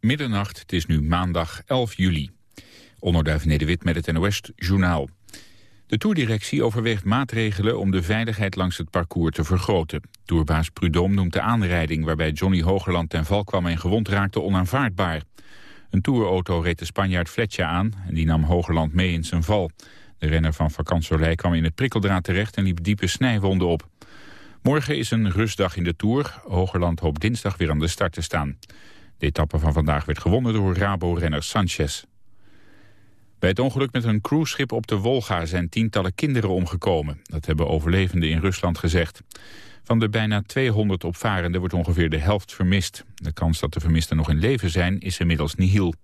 Middernacht, het is nu maandag 11 juli. Onderduif Nederwit met het NOS-journaal. De toerdirectie overweegt maatregelen om de veiligheid langs het parcours te vergroten. Tourbaas Prudhomme noemt de aanrijding waarbij Johnny Hogerland ten val kwam en gewond raakte onaanvaardbaar. Een tourauto reed de Spanjaard Fletcher aan en die nam Hogerland mee in zijn val. De renner van Vacansoleil kwam in het prikkeldraad terecht en liep diepe snijwonden op. Morgen is een rustdag in de Tour. Hogerland hoopt dinsdag weer aan de start te staan. De etappe van vandaag werd gewonnen door Rabo-renner Sanchez. Bij het ongeluk met een cruiseschip op de Wolga zijn tientallen kinderen omgekomen. Dat hebben overlevenden in Rusland gezegd. Van de bijna 200 opvarenden wordt ongeveer de helft vermist. De kans dat de vermisten nog in leven zijn is inmiddels nihil.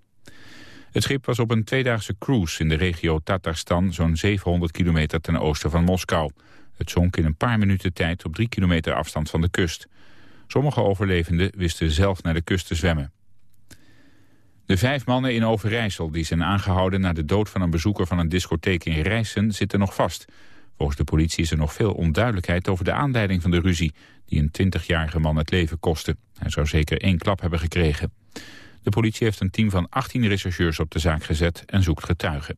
Het schip was op een tweedaagse cruise in de regio Tatarstan... zo'n 700 kilometer ten oosten van Moskou. Het zonk in een paar minuten tijd op drie kilometer afstand van de kust. Sommige overlevenden wisten zelf naar de kust te zwemmen. De vijf mannen in Overijssel die zijn aangehouden na de dood van een bezoeker van een discotheek in Rijssen zitten nog vast. Volgens de politie is er nog veel onduidelijkheid over de aanleiding van de ruzie die een 20-jarige man het leven kostte. Hij zou zeker één klap hebben gekregen. De politie heeft een team van 18 rechercheurs op de zaak gezet en zoekt getuigen.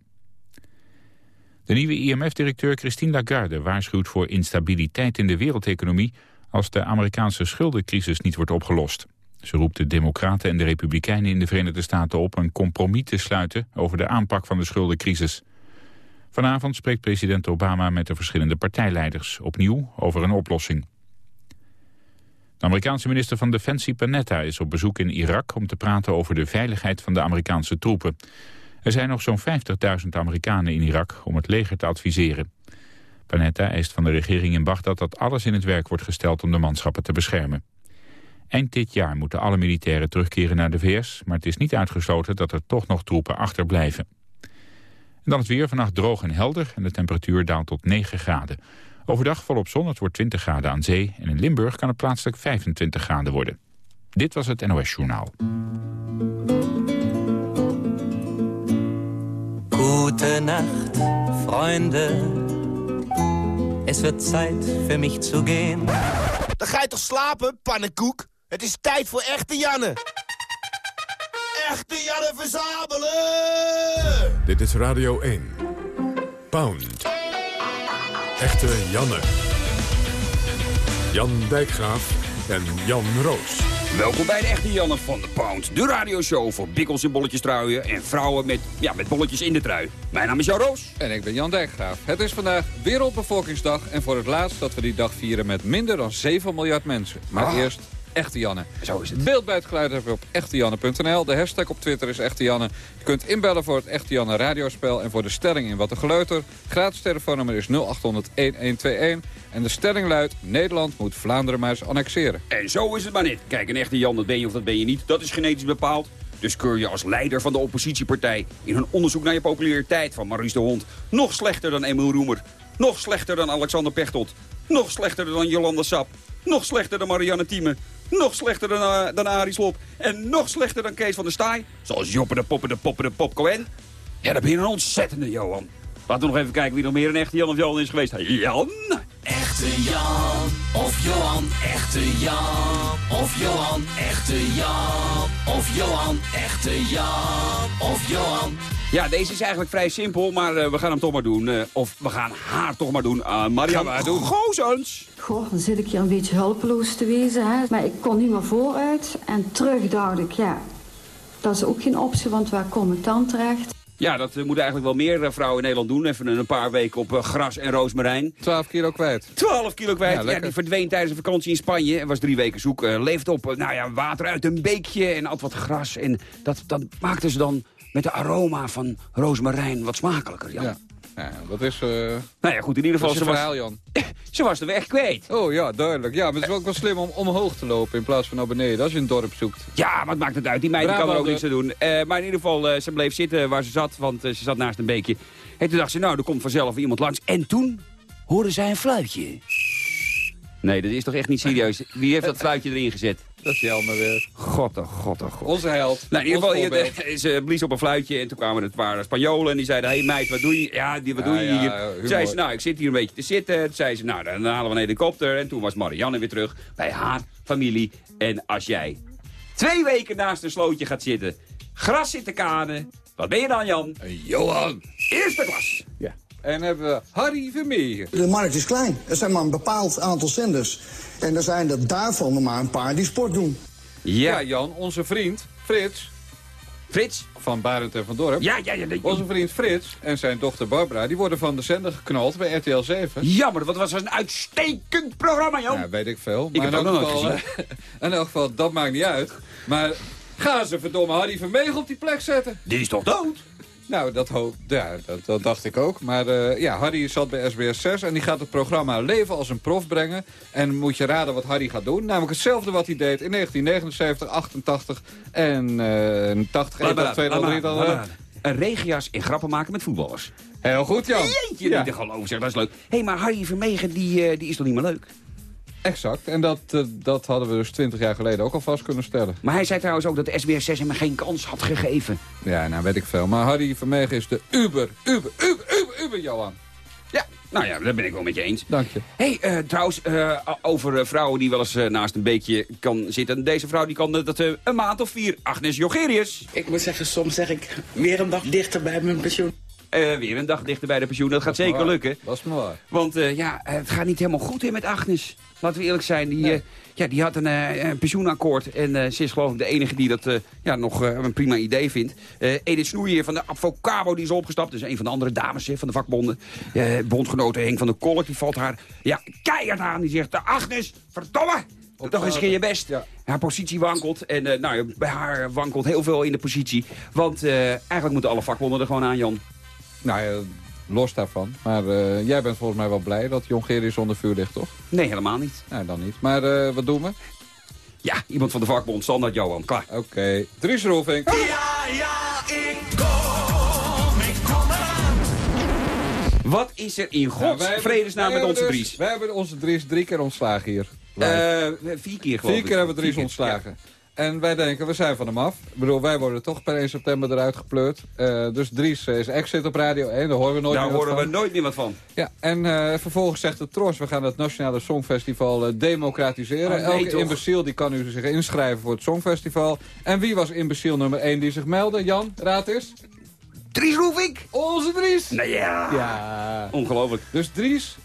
De nieuwe IMF-directeur Christine Lagarde waarschuwt voor instabiliteit in de wereldeconomie als de Amerikaanse schuldencrisis niet wordt opgelost. Ze roept de Democraten en de Republikeinen in de Verenigde Staten op een compromis te sluiten over de aanpak van de schuldencrisis. Vanavond spreekt president Obama met de verschillende partijleiders opnieuw over een oplossing. De Amerikaanse minister van Defensie Panetta is op bezoek in Irak om te praten over de veiligheid van de Amerikaanse troepen. Er zijn nog zo'n 50.000 Amerikanen in Irak om het leger te adviseren. Panetta eist van de regering in Bagdad dat alles in het werk wordt gesteld om de manschappen te beschermen. Eind dit jaar moeten alle militairen terugkeren naar de VS... maar het is niet uitgesloten dat er toch nog troepen achterblijven. En dan het weer, vannacht droog en helder en de temperatuur daalt tot 9 graden. Overdag volop zon, het wordt 20 graden aan zee... en in Limburg kan het plaatselijk 25 graden worden. Dit was het NOS Journaal. Gute Nacht, Freunde. Es wird Zeit für mich zu gehen. Dan ga je toch slapen, pannenkoek? Het is tijd voor echte Janne. Echte Janne verzamelen! Dit is Radio 1. Pound. Echte Janne. Jan Dijkgraaf en Jan Roos. Welkom bij de echte Janne van de Pound. De radioshow voor bikkels in bolletjes truien en vrouwen met, ja, met bolletjes in de trui. Mijn naam is Jan Roos. En ik ben Jan Dijkgraaf. Het is vandaag Wereldbevolkingsdag en voor het laatst dat we die dag vieren met minder dan 7 miljard mensen. Maar Ah. eerst Echte Janne. Zo is het. Beeld bij het geluid hebben we op echtejanne.nl. De hashtag op Twitter is Echte Janne. Je kunt inbellen voor het Echte Janne radiospel en voor de stelling in Wat een Geleuter. Gratis telefoonnummer is 0800-1121. En de stelling luidt, Nederland moet Vlaanderen maar eens annexeren. En zo is het maar net. Kijk, een echte Jan, dat ben je of dat ben je niet. Dat is genetisch bepaald. Dus keur je als leider van de oppositiepartij... in een onderzoek naar je populariteit van Maurice de Hond... nog slechter dan Emil Roemer. Nog slechter dan Alexander Pechtold. Nog slechter dan Jolanda Sap. Nog slechter dan Marianne Thieme. Nog slechter dan, uh, dan Arie. En nog slechter dan Kees van der Staaij. Zoals Joppe de Poppen de Poppen de Pop Cohen. Ja, dan ben je een ontzettende Johan. Laten we nog even kijken wie nog meer een echte Jan of Johan is geweest. Jan! Echte Jan of Johan, echte Jan of Johan, echte Jan of Johan, echte Jan of Johan. Ja, deze is eigenlijk vrij simpel, maar uh, we gaan hem toch maar doen. Uh, of we gaan haar toch maar doen. Uh, Marianne doen. Goosens. Goh, dan zit ik hier een beetje hulpeloos te wezen. Hè? Maar ik kon niet meer vooruit. En terug dacht ik, ja, dat is ook geen optie, want waar kom ik dan terecht? Ja, dat uh, moeten eigenlijk wel meer uh, vrouwen in Nederland doen. Even een paar weken op uh, gras en roosmarijn. 12 kilo kwijt. 12 kilo kwijt. Ja, ja, die verdween tijdens een vakantie in Spanje. En was drie weken zoek. leefde op nou ja, water uit een beekje en at wat gras. En dat, dat maakte ze dan met de aroma van roosmarijn wat smakelijker, Jan. Ja. Ja, dat is... Uh... Nou ja, goed, in ieder geval... Ze verhaal, Jan. ze was de weg kwijt. Oh ja, duidelijk. Ja, maar het is ook wel slim om omhoog te lopen in plaats van naar beneden, als je een dorp zoekt. Ja, wat maakt het uit? Die meid kan er ook niks aan doen. Uh, maar in ieder geval, uh, ze bleef zitten waar ze zat, want ze zat naast een beekje. En toen dacht ze, nou, er komt vanzelf iemand langs. En toen hoorde zij een fluitje. Nee, dat is toch echt niet serieus. Wie heeft dat fluitje erin gezet? Dat is Jelmer weer. God, oh god, oh god. Onze held. Nou, in ieder geval, je, ze blies op een fluitje en toen kwamen het waren Spanjolen en die zeiden, hé hey, meid, wat doe je? Ja, die, wat doe je ja, hier? Ja, zei ze, nou, ik zit hier een beetje te zitten. Toen zei ze, nou, dan halen we een helikopter. En toen was Marianne weer terug bij haar familie. En als jij twee weken naast een slootje gaat zitten. Gras zitten kanen. Wat ben je dan, Jan? Johan. Eerste klas. Ja. En hebben we Harry Vermeer. De markt is klein. Er zijn maar een bepaald aantal zenders. En er zijn er daarvan nog maar een paar die sport doen. Ja, Ja. Jan, onze vriend Frits Frits? van Barend en van Dorp. Ja, ja, ja. nee. Onze vriend Frits en zijn dochter Barbara, die worden van de zender geknald bij RTL 7. Jammer, wat was een uitstekend programma, Jan. Ja, weet ik veel. Ik heb het ook nog geval, nooit eh, In elk geval, dat maakt niet uit. Maar gaan ze verdomme Harry Vermeeg op die plek zetten? Die is toch dood? Nou, dat, hoop, ja, dat, dat dacht ik ook. Maar eh, ja, Harry zat bij SBS 6 en die gaat het programma Leven als een prof brengen. En moet je raden wat Harry gaat doen. Namelijk hetzelfde wat hij deed in 1979, 88 en eh 80, 81, 82, Een regenjas in grappen maken met voetballers. Heel goed, Jan. Jeetje, Ja. niet te geloven, zeg, dat is leuk. Hé, hey, maar Harry Vermegen, die, eh, die is toch niet meer leuk? Exact. En dat, eh, dat hadden we dus 20 jaar geleden ook al vast kunnen stellen. Maar hij zei trouwens ook dat de SBS 6 hem geen kans had gegeven. Ja, nou weet ik veel. Maar Harry Vermegen is de uber, uber, uber, uber, uber, Johan. Ja, nou ja, dat ben ik wel met je eens. Dank je. Hé, hey, eh, trouwens, eh, over vrouwen die wel eens naast een beekje kan zitten. Deze vrouw die kan dat eh, een maand of vier. Agnes Jogerius. Ik moet zeggen, soms zeg ik weer een dag dichter bij mijn pensioen. Eh, weer een dag dichter bij de pensioen. Dat gaat zeker waar. lukken. Dat is maar waar. Want eh, ja, het gaat niet helemaal goed in met Agnes. Laten we eerlijk zijn. Die, eh, ja, die had een, een pensioenakkoord. En ze is geloof ik de enige die dat ja, nog een prima idee vindt. Edith Snoeier van de Avocabo die is opgestapt. Dus een van de andere dames hè, van de vakbonden. Bondgenoten Henk van der Kolk. Die valt haar ja, keihard aan. Die zegt, "Eh, Agnes, verdomme. Doe toch eens een keer je best. Ja. Haar positie wankelt. En nou, bij haar wankelt heel veel in de positie. Want eigenlijk moeten alle vakbonden er gewoon aan, Jan. Nou ja, los daarvan. Maar eh, jij bent volgens mij wel blij dat Jongerius onder vuur ligt, toch? Nee, helemaal niet. Nou, dan niet. Maar eh, wat doen we? Ja, iemand van de vakbond, standaard Johan. Klaar. Oké. Dries Roelvink. Ja, ja, ik kom, ik kom eraan. Wat is er in Ja, gods wij hebben- vredesnaam met onze hebben dus- Dries? Wij hebben onze Dries drie keer ontslagen hier. Eh, vier keer geloof Vier ik. keer hebben we Dries Vier ontslagen. En wij denken, we zijn van hem af. Ik bedoel, wij worden toch per 1 september eruit gepleurd. Eh, dus Dries is exit op Radio 1, daar horen we nooit Daar meer wat horen we van. nooit meer wat van. Ja, en eh, vervolgens zegt de Tros, we gaan het Nationale Songfestival eh, democratiseren. Oh, nee, Elke toch? imbeciel die kan nu zich inschrijven voor het Songfestival. En wie was imbeciel nummer 1 die zich meldde? Jan, raad eens. Dries Roefink? Onze Dries! Nou ja. Ja. Ongelooflijk. Dus Dries,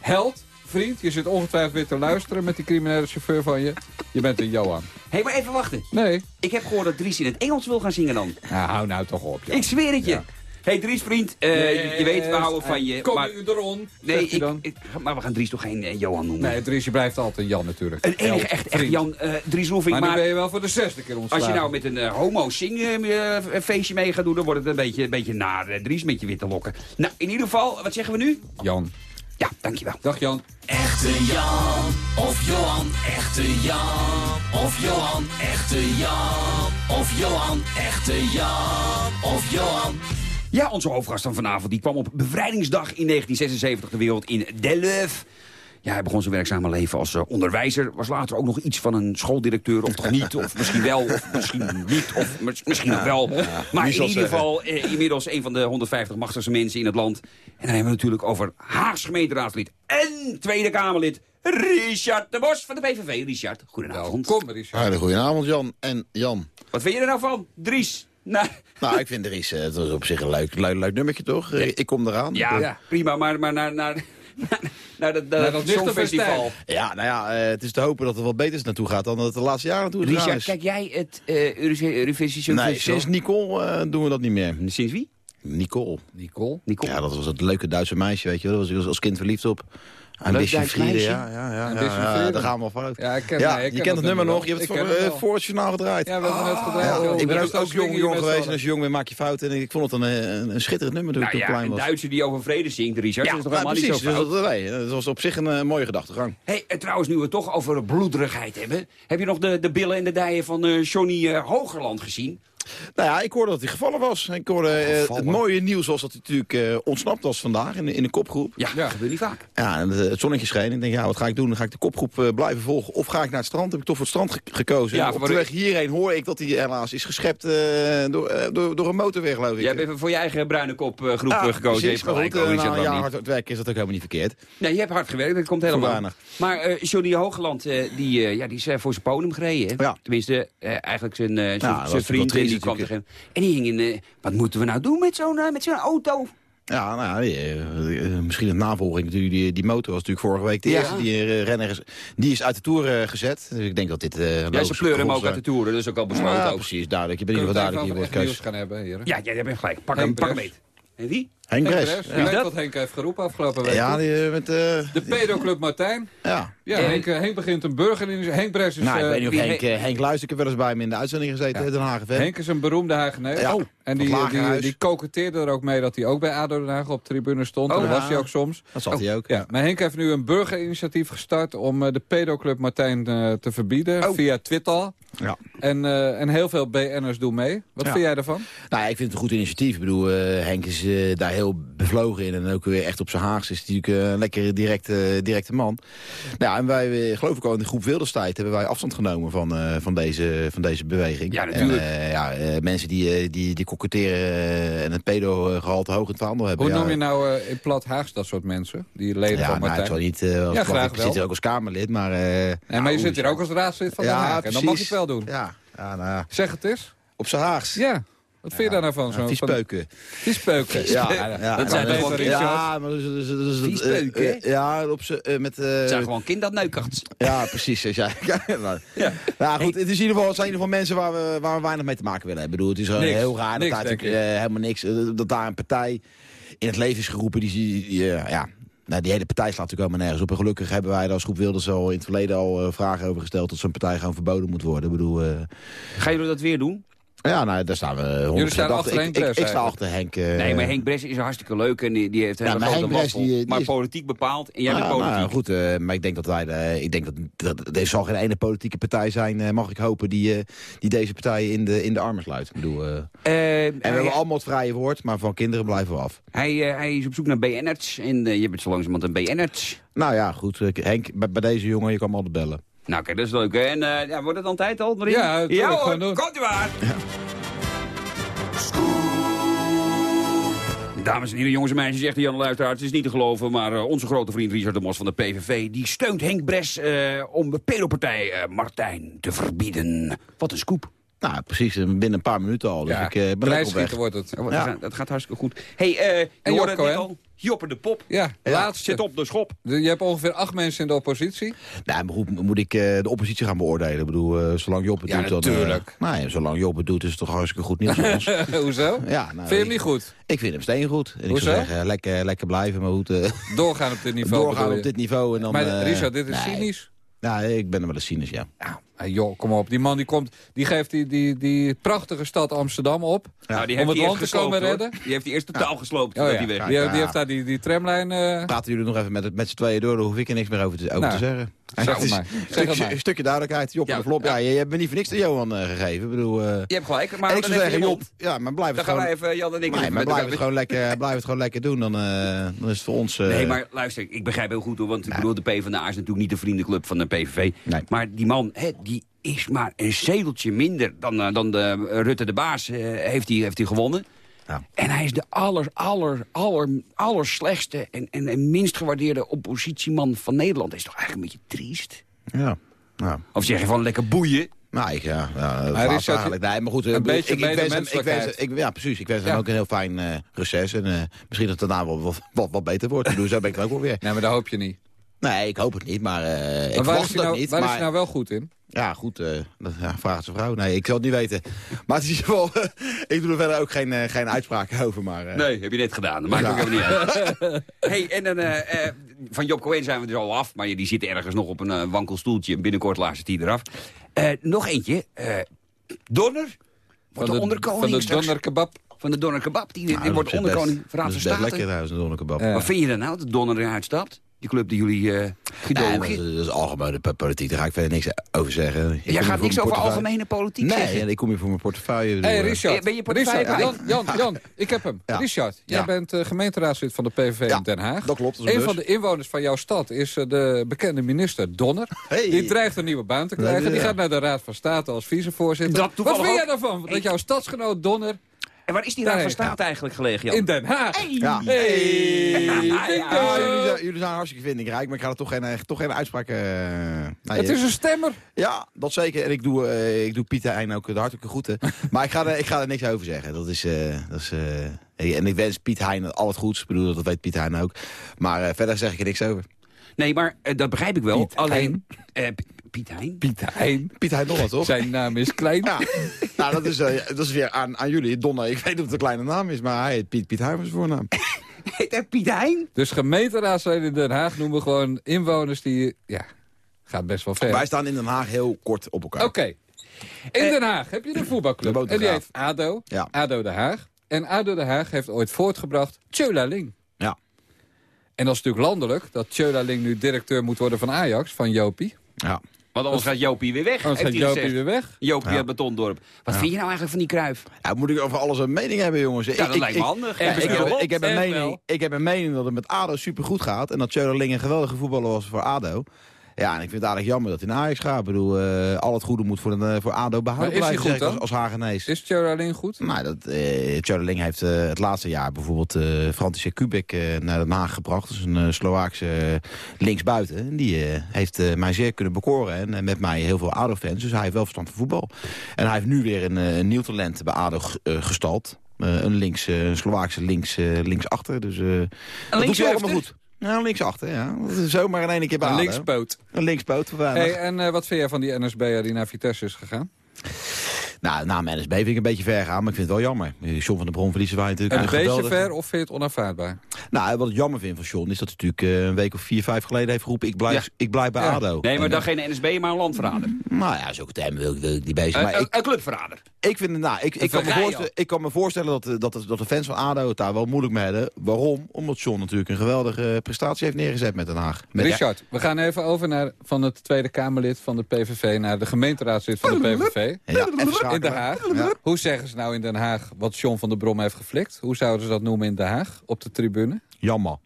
held, vriend, je zit ongetwijfeld weer te luisteren met die criminele chauffeur van je. Je bent een Johan. Hé, hey, maar even wachten. Nee. Ik heb gehoord dat Dries in het Engels wil gaan zingen dan. Nou, hou nou toch op, Jan. Ik zweer het je. Ja. Hey, Dries vriend, eh, je, je weet, we houden van je. Kom maar, u erom, nee, ik, dan. ik- maar we gaan Dries toch geen eh, Johan noemen? Nee, Dries, je blijft altijd een Jan natuurlijk. Een enige echt, echt. Jan eh, Dries Roefink. Maar nu Maar, ben je wel voor de zesde keer ontslagen. als je nou met een eh, homo sing eh, eh, feestje mee gaat doen, dan wordt het een beetje, een beetje naar eh, Dries met je witte lokken. Nou, in ieder geval, wat zeggen we nu? Jan. Ja, dankjewel. Dag Jan. Echte Jan of Johan, echte Jan of Johan, echte Jan of Johan, echte Jan of Johan. Ja, onze hoofdgast van vanavond die kwam op bevrijdingsdag in 1976 de wereld in Delft. Ja, hij begon zijn werkzame leven als eh, onderwijzer. Was later ook nog iets van een schooldirecteur, of toch niet? Of misschien wel, of misschien niet, of mis- misschien nog wel. maar in ieder geval eh, inmiddels een van de 150 machtigste mensen in het land. En dan hebben we natuurlijk over Haags gemeenteraadslid en Tweede Kamerlid Richard de Bos van de PVV. Richard, goedenavond. Kom, Richard. Hele goedenavond, Jan. En Jan. Wat vind je er nou van? Dries? Nou, Nou, ik vind Dries, eh, het was op zich een leuk, leuk, leuk nummertje, toch? Eh, Ik kom eraan. ja, Ja. prima, maar, maar naar, naar, naar, dat, dat, Naar dat Songfestival. Ja, nou ja, eh, het is te hopen dat er wat beters naartoe gaat dan dat het de laatste jaren naartoe Richard, is. kijk jij het eh Eurovisie nee, sinds Nicole eh, doen we dat niet meer. Sinds wie? Nicole. Nicole. Nicole. Ja, dat was het leuke Duitse meisje, weet je wel. Daar was ik als kind verliefd op. Friede, meisje? ja, ja, ja, Een daar gaan we al vooruit. Ja, ik ken, Ja, nee, ik je ken kent het nummer wel. nog, je hebt Ik het ken voor, het eh, voor het journaal gedraaid. Ja, we hebben het joh. ik ben ook, jong, jong geweest en als je jong bent maak je fouten. En ik vond het een, eh, een, een schitterend nummer toen Nou ik ja, toen klein een was. Duitser die over vrede zingt, Richard. Ja, dat is nou, helemaal precies. niet Dus dat, nee, dat was op zich een eh, mooie gedachtegang. Hey, en trouwens, nu we het toch over bloederigheid hebben. Heb je nog de, de billen en de dijen van eh, Johnny Hogerland gezien? Nou ja, ik hoorde dat hij gevallen was. Ik hoorde eh, het mooie nieuws was dat hij natuurlijk eh, ontsnapt was vandaag in, de- in de kopgroep. Ja, dat gebeurt niet vaak. Ja, en eh, het zonnetje scheen. Ik denk, ja, wat ga ik doen? Dan ga ik de kopgroep eh, blijven volgen. Of ga ik naar het strand? Heb ik toch voor het strand ge- gekozen. Ja, op de weg hierheen hoor ik dat hij helaas is geschept eh, door, door, door een motorweg, geloof ik. Jij hebt even voor je eigen bruine kop eh, groep Ja, gekozen. precies, maar goed, dan jaar niet. hard werken is dat ook helemaal niet verkeerd. Nee, je hebt hard gewerkt, dat komt helemaal. weinig. Maar eh Johnny Hoogland, eh, die, eh, ja, die is voor zijn podium gereden. hè? Ja. Tenminste, eigenlijk zijn, eh, zijn, natuurlijk vriend. Die kwam tegen. En die hing in, eh, wat moeten we nou doen met zo'n eh, met zo'n auto? Ja, nou ja, die, eh, misschien het navolging. natuurlijk. Die, die motor was natuurlijk vorige week de Ja. eerste. Die renner is, die is uit de Tour gezet. Dus ik denk dat dit... eh Ja, ze pleuren hem ook uit de toeren, dat is ook al besloten. Ja, ook. precies. Duidelijk. Je bent in ieder geval duidelijk. Je wordt gaan hebben, heren? Ja, jij bent gelijk. Pak hem, pak hem mee. En wie? Henk Henk Bres. Ja, wat Henk heeft geroepen afgelopen week. ja die, eh, met... eh, De pedoclub Martijn. ja. Ja, En- Henk, eh, Henk begint een burgerinitiatief. Henk Bres is... Nou, ik weet niet of Henk, Henk luistert. Ik heb wel eens bij hem in de uitzending gezeten, Ja. Den Haag. Henk is een beroemde Hagenees. Ja, Oh, en die, die, die, Lagerhuis. koketteerde er ook mee dat hij ook bij ADO Den Haag op tribune stond. Oh, en dat ja. was hij ook soms. Dat zat hij ook. Ja, maar Henk heeft nu een burgerinitiatief gestart om eh, de pedoclub Martijn eh, te verbieden. Oh. Via Twitter. Ja. En, eh, en heel veel BN'ers doen mee. Wat Ja. vind jij daarvan? Nou, ik vind het een goed initiatief. Ik bedoel, eh, Henk is eh, daar heel bevlogen in. En ook weer echt op zijn Haags is natuurlijk eh, een lekkere directe, directe man. Nou, ja, en wij, eh, geloof ik al in de groep Wilderstijd, hebben wij afstand genomen van, eh, van, deze, van deze beweging. Ja, natuurlijk. En, ja, mensen die, die, die koketteren en het pedo-gehalte hoog in het vaandel hebben. Hoe noem je nou in plat Haags dat soort mensen? Die leden Ja, van nou, Martijn? het zal niet... als Ja, graag ik wel. zit hier ook als Kamerlid, maar... Nee, maar nou, je zit hier ook als raadslid van Den ja, Haag. En dan mag je het wel doen. Ja, ja nou. Zeg het eens. op zijn Haags. Ja. Wat vind je daar nou van? Zo, vies van- peuken. Vies peuken. Ja, Ja, dat zijn toch wel ja, maar dus, dus, dus, Vies eh, peuken, hè? eh, Ja, op ze, eh, met... eh, Het zijn gewoon kinderneukerts. Ja, precies. Ja, ja, nou, goed, het, is in ieder geval, het zijn in ieder geval mensen waar we, waar we weinig mee te maken willen hebben. Ik bedoel, het is gewoon Niks. heel raar dat daar eh, helemaal niks... eh, dat daar een partij in het leven is geroepen die... die ja, nou, die hele partij slaat natuurlijk helemaal nergens op. En gelukkig hebben wij daar als groep Wilders al in het verleden al eh, vragen over gesteld... dat zo'n partij gewoon verboden moet worden. Ik bedoel... eh, Gaan jullie dat weer doen? Ja, nou, daar staan we 100% Jullie staan achter. achter Ik- Henk ik, Bres ik, sta achter Henk. eh, Nee, maar Henk Bres is hartstikke leuk en die, die heeft een Ja, maar grote Henk Bres, waffel. die- die maar is- politiek bepaald en jij bent Ja, politiek. nou, goed, eh, maar ik denk dat wij, ik denk dat, dat er zal geen ene politieke partij zijn, eh, mag ik hopen, die, eh, die deze partij in de, in de armen sluit. Ik bedoel, eh, en Eh, we hebben allemaal het vrije woord, maar van kinderen blijven we af. hij, eh, hij is op zoek naar BN'ers en eh, je bent zo langzamerhand een BN'ers. Nou ja, goed, eh, Henk, bij, bij deze jongen, je kan me altijd bellen. Nou kijk, dat is leuk. hè. En eh, ja, wordt het dan tijd al? Marien? Ja, tuurlijk, hoor, doen. komt u maar. Dames en heren, jongens en meisjes, zegt Jan Luisteraar. Het is niet te geloven, maar eh, onze grote vriend Richard de Mos van de PVV... die steunt Henk Bres eh, om de pedopartij Martijn te verbieden. Wat een scoop. Nou, precies, eh, binnen een paar minuten al. Dus Ja, ik eh, ben lekker op weg. prijsschieten wordt het. Dat, Ja. gaat, dat gaat hartstikke goed. hey, eh Cohen? al. Joppe de Pop. Ja, Ja, laatste. Zit op de schop. Je hebt ongeveer acht mensen in de oppositie. Nou, maar goed, moet ik eh, de oppositie gaan beoordelen? Ik bedoel, eh, zolang het Ja, doet, dan... eh, natuurlijk. nou ja, zolang Job het doet, is het toch hartstikke goed nieuws voor ons. Hoezo? Ja, nou, Vind je hem ik- niet goed? Ik vind hem steengoed. En ik Hoezo? zou zeggen, lekker, lekker blijven, maar goed... Doorgaan op dit niveau doorgaan op dit niveau en dan... Maar Richard, dit is nee. cynisch. Ja, ik ben er wel eens cynisch, ja. Ja, hey, joh, kom op. Die man die komt, die geeft die, die, die prachtige stad Amsterdam op. Nou, die Om heeft het hij land eerst te komen gesloopt, hoor. redden? Die heeft hij eerst totaal gesloopt. Oh ja, die, weg. Ja, die heeft daar die, die tramlijn... eh, Praten jullie nog even met, met z'n tweeën door, daar hoef ik er niks meer over te, over Nou, te zeggen. zeg Het is maar. Een Zeg het stukje, maar. een stukje duidelijkheid, Job de Flop. Ja, je, je hebt me niet voor niks de Johan eh, gegeven. Ik bedoel, eh, Je hebt gelijk. Maar en ik zou zeggen, Job, ja, maar blijf Dan het gaan wij gewoon... even, Jan en ik... Nee, maar blijf het, gewoon lekker, blijf het gewoon lekker doen, dan, eh, dan is het voor ons... eh, Nee, maar luister, ik begrijp heel goed hoor, want ik bedoel, de PvdA is natuurlijk niet de vriendenclub van de PVV. Nee. Maar die man, hè, die is maar een zedeltje minder dan, eh, dan de eh, Rutte de Baas eh, heeft hij heeft hij gewonnen. Ja. En hij is de aller, aller, aller, aller slechtste en, en, en minst gewaardeerde oppositieman van Nederland. Dat is toch eigenlijk een beetje triest? Ja, ja. Of zeg je van lekker boeien? Nou, ik, ja, ja Maar Richard, eigenlijk. Nee, maar goed, een bedoel, beetje ik, ik wens, hem- ik wens, medemenselijkheid. ik, Ja, precies. Ik wens Ja. hem ook een heel fijn eh reces. En eh, misschien dat het daarna wel wat, wat, wat beter wordt. Bedoel, zo ben ik er ook wel weer. Nee, maar dat hoop je niet. Nee, ik hoop het niet, maar eh ik is het nou, niet. waar is hij nou wel goed in? Ja, goed, eh dat, ja, vraag het zijn vrouw. Nee, ik zal het niet weten. Maar het is in ieder geval... ik doe er verder ook geen, eh, geen uitspraken over, maar... eh, Nee, heb je net gedaan. Dat maakt Ja. ook helemaal niet uit. hey, en dan, eh, eh, van Job Cohen zijn we dus al af. Maar die zit ergens nog op een wankel stoeltje. Binnenkort laatste die eraf. Eh, nog eentje. eh Donner. Wordt de, onderkoning Van de straks. donderkebab. Van de Donner Kebab. Die, nou, die wordt onderkoning van Dat de is lekker trouwens, een donnekebab. Ja. Wat vind je er nou, dat Donner eruit stapt? Die club die jullie uh, Nee, gedogen. dat is- dat is algemene po- politiek. Daar ga ik verder niks over zeggen. Ik Jij gaat niks over algemene politiek Nee, zeggen. en ik kom hier voor mijn portefeuille. Ik Hé, hey, eh, Richard. Ben je portefeuille Richard? Jan, Jan, Jan, ik heb hem. Ja. Richard, jij Ja. bent eh, gemeenteraadslid van de PVV Ja, in Den Haag. dat klopt, dat een bus. van de inwoners van jouw stad is de bekende minister Donner. Hey. Die dreigt een nieuwe baan te Nee, krijgen. Die ja. gaat naar de Raad van State als vicevoorzitter. Dat Wat vind jij daarvan? Dat jouw stadsgenoot Donner En waar is die raad van state eigenlijk gelegen, Jan? in Den Haag... Ja. Hey, Ja, jullie, zijn, jullie zijn hartstikke vindingrijk, maar ik ga er toch geen, eh, toch geen uitspraak... eh, nee, Het is een stemmer. Ja, dat zeker. En ik doe, eh, ik doe Pieter Heijn ook de hartelijke groeten. maar ik ga, er, ik ga er niks over zeggen. Dat is... eh, dat is eh, hey, en ik wens Piet Heijn al het goeds. Ik bedoel, dat weet Piet Heijn ook. Maar eh, verder zeg ik er niks over. Nee, maar dat begrijp ik wel. Piet Alleen, eh, Piet Hein? Piet Hein. Piet Heijn Donner, toch? Zijn naam is klein. Ja, nou, dat is, eh, dat is weer aan, aan jullie. Donner, ik weet niet of het een kleine naam is, maar hij heet Piet, Piet Heijn was zijn voornaam. Heet hij Piet Hein? Dus gemeenteraadsleden in Den Haag noemen gewoon inwoners die... Ja, gaat best wel ver. Wij staan in Den Haag heel kort op elkaar. Oké. In Den Haag heb je een De voetbalclub. En die heet ADO. Ja. ADO Den Haag. En ADO Den Haag heeft ooit voortgebracht Tjöla Ling. Ja. En dat is natuurlijk landelijk. Dat Tjöla Ling nu directeur moet worden van Ajax. Van Jopie. Ja. Want anders gaat Jopie weer weg, Anders gaat Jopie gezegd. weer weg. Jopie Ja. uit Betondorp. Wat vind je nou eigenlijk van die kruif? Ja, moet ik over alles een mening hebben, jongens? Ja, dat lijkt me handig. Ik, heb, wel. ik, heb een mening, ik heb een mening dat het met ADO supergoed gaat. En dat Tjölerling een geweldige voetballer was voor ADO. Ja, en ik vind het eigenlijk jammer dat hij naar Ajax gaat. Ik bedoel, eh, al het goede moet voor, een, voor ADO behouden Maar is hij blijven, goed als, als Hagenees. Is Tjöla Ling goed? Nou, dat, eh Tjölerling heeft eh, het laatste jaar bijvoorbeeld eh František Kubik eh, naar Den Haag gebracht. Dat is een eh, Slovaakse eh, linksbuiten. En die eh, heeft eh, mij zeer kunnen bekoren. En eh, met mij heel veel ADO-fans. Dus hij heeft wel verstand van voetbal. En hij heeft nu weer een, eh, een nieuw talent bij ADO eh, gestald. Eh, een, links, eh, een Slovaakse links, eh, linksachter. Dus eh dat doet hij allemaal goed. Ja, linksachter, ja. Dat is zomaar in één keer bij Een linkspoot. Een linkspoot, voor weinig. Hey, en eh, wat vind jij van die NSB'er die naar Vitesse is gegaan? Nou, na mijn NSB vind ik een beetje ver gaan, maar ik vind het wel jammer. Eh, John van der Bron verliezen wij natuurlijk Een een beetje ver of vind je het onaanvaardbaar? Nou, wat ik jammer vind van John is dat hij natuurlijk eh, een week of vier, vijf geleden heeft geroepen... ik blijf, Ja. ik blijf bij Ja. ADO. Nee, maar En, dan geen NSB, maar een landverrader. Nou ja, zulke termen wil, ik- wil ik niet bezig. Een, maar een, ik, een clubverrader. ik, vind, nou, ik, ik, kan me voorstellen, ik kan me voorstellen dat, de- dat, de, dat de fans van ADO het daar wel moeilijk mee hebben. Waarom? Omdat John natuurlijk een geweldige prestatie heeft neergezet met Den Haag. Met, Richard, we gaan even over naar, van het Tweede Kamerlid van de PVV... naar de gemeenteraadslid van de PVV. Ja, In. Den Haag. Ja. Hoe zeggen ze nou in Den Haag wat John van der Brom heeft geflikt? Hoe zouden ze dat noemen in Den Haag, op de tribune? Jammer.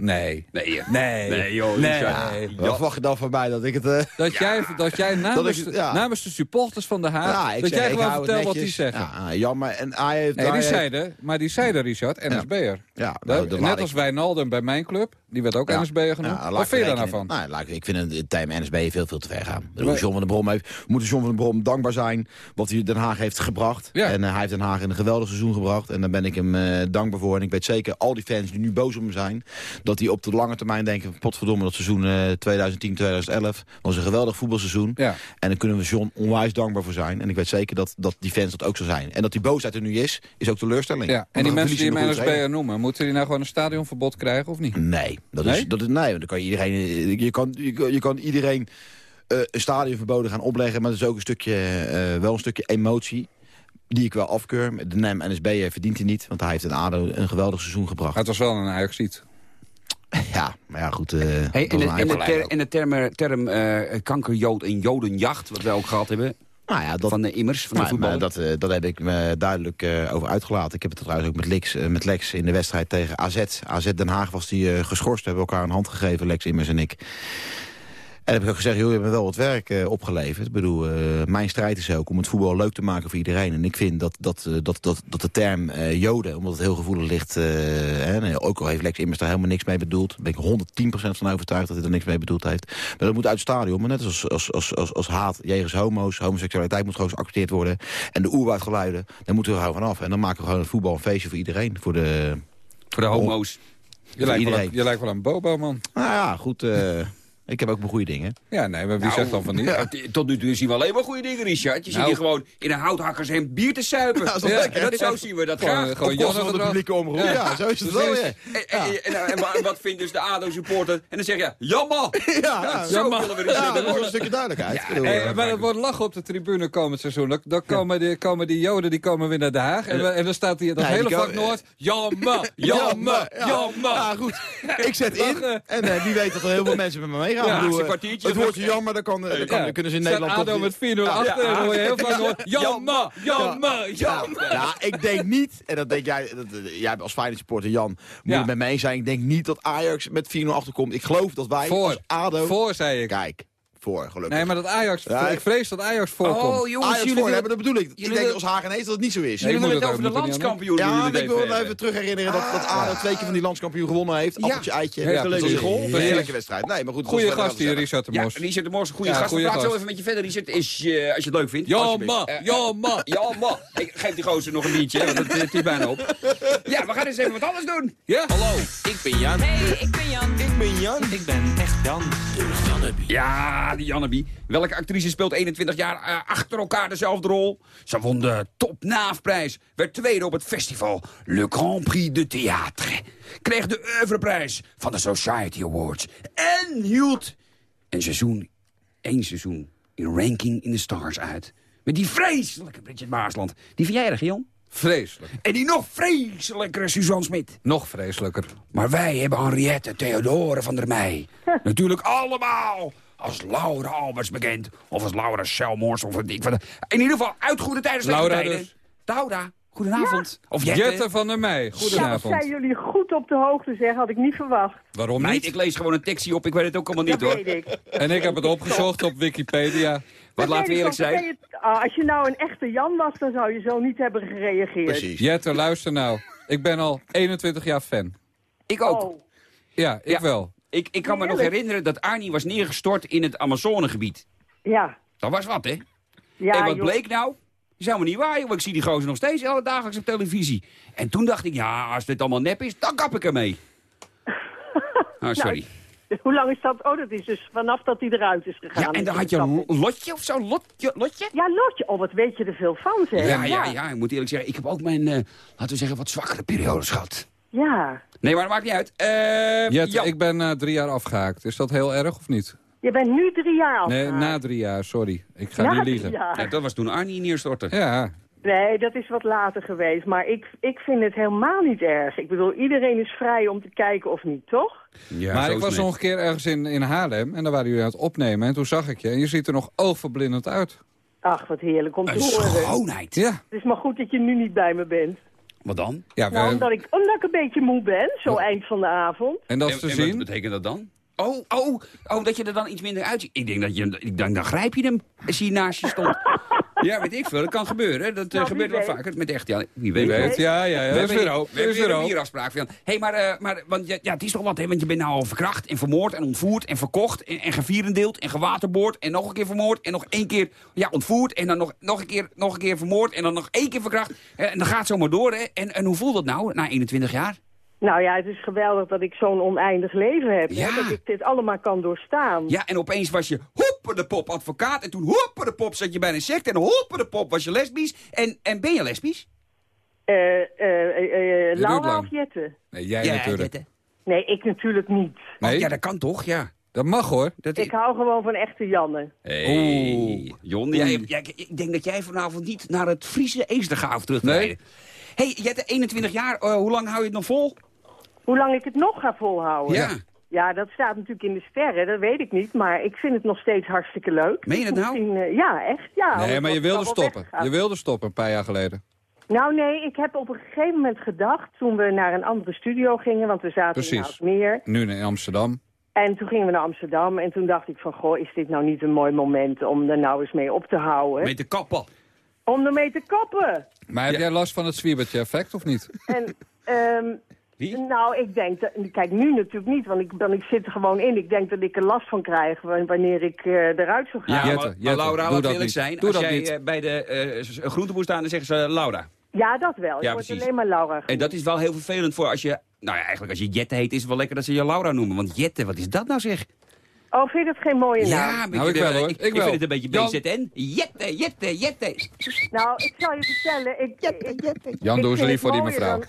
Nee. Nee. Nee. Nee, joh. Nee. Wat wacht je dan van mij dat ik het... eh, Dat, jij, dat jij namens, ik- de- ja. namens de supporters van Den Haag... ja, ik dat zeg, jij gewoon vertelt wat die zeggen. Ja, jammer. En hij heeft... Nee, die zeiden, maar die zeiden, Richard, NSB'er. Ja, nou, dat Net ik- als Wijnaldum bij mijn club, die werd ook Ja. NSB'er genoemd. Wat ik vind je daar nou rekenen. van? Nou, laat ik, vind het, term NSB veel, veel te ver gaan. John van den Brom heeft, we moeten John van den Brom dankbaar zijn... wat hij Den Haag heeft gebracht. Ja. En eh, hij heeft Den Haag in een geweldig seizoen gebracht. En daar ben ik hem eh, dankbaar voor. En ik weet zeker, al die fans die nu boos op hem zijn... dat die op de lange termijn denken... potverdomme, dat seizoen eh 2010, 2011 was een geweldig voetbalseizoen. Ja. En daar kunnen we John onwijs dankbaar voor zijn. En ik weet zeker dat, dat die fans dat ook zo zijn. En dat die boosheid er nu is, is ook teleurstelling. Ja. En die mensen die hem NSB'er noemen, moeten die nou gewoon een stadionverbod krijgen of niet? Nee, dat Nee? is, dat is nee. want Dan kan je iedereen, je kan, je, kan- je kan iedereen eh, een stadionverboden gaan opleggen, maar dat is ook een stukje, eh, wel een stukje emotie. Die ik wel afkeur. De naam NSB verdient hij niet, want hij heeft een ADO een geweldig seizoen gebracht. Maar het was wel een Ajaxiet. Ja, maar ja, goed. eh, Hey, dat en, de, en, de ter, en de term, term eh, kankerjood en jodenjacht, wat wij ook gehad hebben, nou ja, dat, van de immers, van de voetbal. maar dat, eh, dat heb ik me duidelijk eh, over uitgelaten. Ik heb het trouwens ook met Lex, eh, met Lex in de wedstrijd tegen AZ. AZ Den Haag was die eh, geschorst. We hebben elkaar een hand gegeven, Lex Immers en ik. En heb ik ook gezegd, joh, je hebt me wel wat werk eh, opgeleverd. Ik bedoel, eh, mijn strijd is ook om het voetbal leuk te maken voor iedereen. En ik vind dat, dat, eh, dat, dat, dat de term joden, omdat het heel gevoelig ligt... hè, en ook al heeft Lex Immers daar helemaal niks mee bedoeld... daar ben ik 110% van overtuigd dat hij er niks mee bedoeld heeft. Maar dat moet uit het stadion. Maar net als, als, als, als, als haat jegens homo's, homoseksualiteit moet gewoon geaccepteerd worden. En de oerwoudgeluiden, daar moeten we gewoon vanaf. En dan maken we gewoon het voetbal een feestje voor iedereen. Voor de, voor de homo's. Je lijkt, wel een, je lijkt wel een bobo, man. nou ja, goed... eh, Ik heb ook mijn goede dingen. Ja, nee, maar wie Nou, zegt dan van niet? ja, Tot nu toe zien we alleen maar goede dingen, Richard. Je Nou. ziet hier gewoon in een houthakkershem bier te suipen. Dat Ja, zo zien we dat Gewoon, graag. eh, gewoon Janne van de publieke omroep. Ja, zo is het wel, ja. En, en, en, en wa- wat vindt dus de ADO-supporter? En dan zeg je, jammer! Ja, zo jammer. willen we hebben. dat is een stukje duidelijkheid. Hey, eh, maar het wordt lachen op de tribune komend seizoen. Dan, komen, die, komen die joden die komen weer naar Den Haag. En, en dan staat hier dat hele die vak Noord. Jammer, jammer, ja. jammer. Ja, goed. Ik zet in. En eh, wie weet dat er heel veel mensen met me meegaan. Ja, Ik bedoel, een eh, kwartiertje. Het woordje jammer, dan, kan, eh, dan, kan, Ja. dan kunnen ze in Nederland... ADO met 4-0 achter. En hoor je heel vaak Noord. Jammer, jammer, jammer. Ja, ik denk niet, en dat denk jij, dat, eh, jij als Feyenoord supporter Jan, moet Ja. het met mij zijn. Ik denk niet dat Ajax met 4-0 achterkomt. Ik geloof dat wij Voor, als ADO... voor zei ik. Kijk, voor, gelukkig. Nee, maar dat Ajax, Ja, ik vrees dat Ajax voorkomt. Oh, jongens, Ajax jullie voor, hebben, dat bedoel ik. Ik denk als Hagenees dat het niet zo is. Nee, jullie moet willen het het over de het landskampioen. Ja, maar ik het wil even terug herinneren dat, dat ADO twee keer van die landskampioen gewonnen heeft. Ja. Appeltje, eitje. Ja, Ja, dat is precies. een goal. Precies. Heerlijke wedstrijd. Nee, maar goed. Goeie gast hier. Richard de Ja, Mos. Richard de Mos, een goede Ja, gast. Praten zo even met je verder, Richard, is, je- als je het leuk vindt. Jammer, Eh, jammer. Ja, man. Ik geef die gozer nog een biertje, want het, het is bijna op. Ja, we gaan eens even wat anders doen. Ja? Hallo, ik ben Jan. Hey, ik ben Jan. Ik ben Jan. Ik ben echt Jan. Ja, die Janneby. Welke actrice speelt 21 jaar eh, achter elkaar dezelfde rol? Ze won de Top Naafprijs, werd tweede op het festival Le Grand Prix de Théâtre. Kreeg de oeuvreprijs van de Society Awards. En hield een seizoen, één seizoen, in Ranking in the Stars uit. Met die vreselijke Bridget Maasland. Die vind jij erg, Jan? Vreselijk. En die nog vreselijkere Suzanne Smit. Nog vreselijker. Maar wij hebben Henriette Theodore van der Meij. Natuurlijk allemaal als Laura Alberts bekend. Of als Laura Selmors. Of een ik van. In ieder geval uit goede tijden. slechte Laura tijden. dus. Laura, goedenavond. Of Jette. Jette van der Meij, Ja, dat goedenavond. zijn jullie goed op de hoogte, zeg. Had ik niet verwacht. Waarom Meid, niet? ik lees gewoon een tekstje op. Ik weet het ook allemaal niet dat hoor. weet ik. En ik heb het opgezocht op Wikipedia. Wat Dat laten we eerlijk zijn. ah, als je nou een echte Jan was, dan zou je zo niet hebben gereageerd. Precies. Jette, luister nou. Ik ben al 21 jaar fan. Ik ook. Oh, Ja, ik Ja. wel. Ik, ik kan me nog herinneren dat Arnie was neergestort in het Amazonegebied. ja. Dat was wat, hè? ja en wat joh. bleek nou? Is helemaal niet waar, joh. Ik zie die gozer nog steeds alle dagelijks op televisie. En toen dacht ik, ja, als dit allemaal nep is, dan kap ik ermee. Oh, sorry. Hoe lang is dat? Oh, dat is dus vanaf dat hij eruit is gegaan. ja, en dan had je een lotje of zo, lotje, lotje? Ja, Lotje. Oh, wat weet je er veel van, zeg. Ja, ja, ja, ik moet eerlijk zeggen, ik heb ook mijn, eh, laten we zeggen, wat zwakkere periodes gehad. Ja. Nee, maar dat maakt niet uit. Eh Jette, Jan. ik ben eh, drie jaar afgehaakt. Is dat heel erg of niet? Je bent nu drie jaar al. Nee, na drie jaar, sorry. Ik ga Na niet drie liegen. jaar. Ja, dat was toen Arnie neerstortte. Ja, Nee, dat is wat later geweest. Maar ik, ik vind het helemaal niet erg. Ik bedoel, iedereen is vrij om te kijken of niet, toch? Ja, maar zo ik was nog een keer ergens in, in Haarlem en daar waren jullie aan het opnemen. En toen zag ik je en je ziet er nog oogverblindend uit. Ach, wat heerlijk om te Een horen. schoonheid. Ja, Het is maar goed dat je nu niet bij me bent. Wat dan? ja Nou, we- omdat ik, omdat ik een beetje moe ben, zo eind van de avond. en dat is te en, en wat zien. betekent dat dan? Oh, oh, oh, dat je er dan iets minder uitziet. Ik denk dat je, ik denk, dan grijp je hem als hij naast je stond. ja, weet ik veel. Dat kan gebeuren. Dat eh, Nou, gebeurt wel vaker. Met echt, ja, wie Wie weet. ja, ja, ja. We hebben, weer hoop. we hebben is weer een bierafspraak van. Hé, hey, maar, eh, maar want, ja, ja, het is toch wat, hè? Want je bent nou al verkracht en vermoord en ontvoerd en verkocht en, en gevierendeeld en gewaterboord en nog een keer vermoord en nog één keer ja, ontvoerd en dan nog, nog, een keer, nog een keer vermoord en dan nog één keer verkracht. Eh, En dan gaat het zomaar door, hè? En, en hoe voelt dat nou na 21 jaar? Nou ja, het is geweldig dat ik zo'n oneindig leven heb. Ja. Hè, dat ik dit allemaal kan doorstaan. Ja, en opeens was je hoppe de pop advocaat. En toen hoppe de pop zat je bij een sect. En hoppe de pop was je lesbisch. En, en ben je lesbisch? Eh, duurt Laura of Jette? Nee, jij natuurlijk. Jette. Nee, ik natuurlijk niet. Nee, Ja, dat kan toch, ja. dat mag hoor. Dat Ik hou gewoon van echte Janne. Hey, Jon, jij, jij- ik denk dat jij vanavond niet naar het Friese Eestergaaf terug Nee. rijden. hey, Jette, 21 jaar. eh, hoe lang hou je het nog vol? Hoe lang ik het nog ga volhouden? Ja. Ja, dat staat natuurlijk in de sterren, dat weet ik niet. Maar ik vind het nog steeds hartstikke leuk. Meen je dat nou? Eh, ja, echt, ja. Nee, maar je wilde stoppen. Je wilde stoppen een paar jaar geleden. Nou nee, ik heb op een gegeven moment gedacht, toen we naar een andere studio gingen, want we zaten in Precies. Aalsmeer. Nu in Amsterdam. En toen gingen we naar Amsterdam en toen dacht ik van, goh, is dit nou niet een mooi moment om er nou eens mee op te houden? Met de kappen. Om ermee te kappen. Maar heb jij last van het zwiebertje effect of niet? En, ehm, Wie? nou, ik denk, dat, kijk, nu natuurlijk niet, want ik, ben, ik zit er gewoon in. Ik denk dat ik er last van krijg wa- wanneer ik eh, eruit zou gaan. Ja, Jette, maar, maar Jette, Laura, laat eerlijk niet. zijn. Doe als dat jij niet. eh, bij de eh, groenteboer staat, dan zeggen ze Laura. Ja, dat wel. Ik Ja, word precies. alleen maar Laura En dat is wel heel vervelend voor als je... Nou ja, eigenlijk als je Jette heet, is het wel lekker dat ze je Laura noemen. Want Jette, wat is dat nou zeg? Oh, vind je dat geen mooie naam? Ja, Nou, ik wel, hoor. Ik, Ik ik wel. vind het een beetje Jan. BZN. Jette, jette, jette. Nou, ik zal je vertellen. Ik, ik, Jan, ik doe eens lief voor die mevrouw. dan-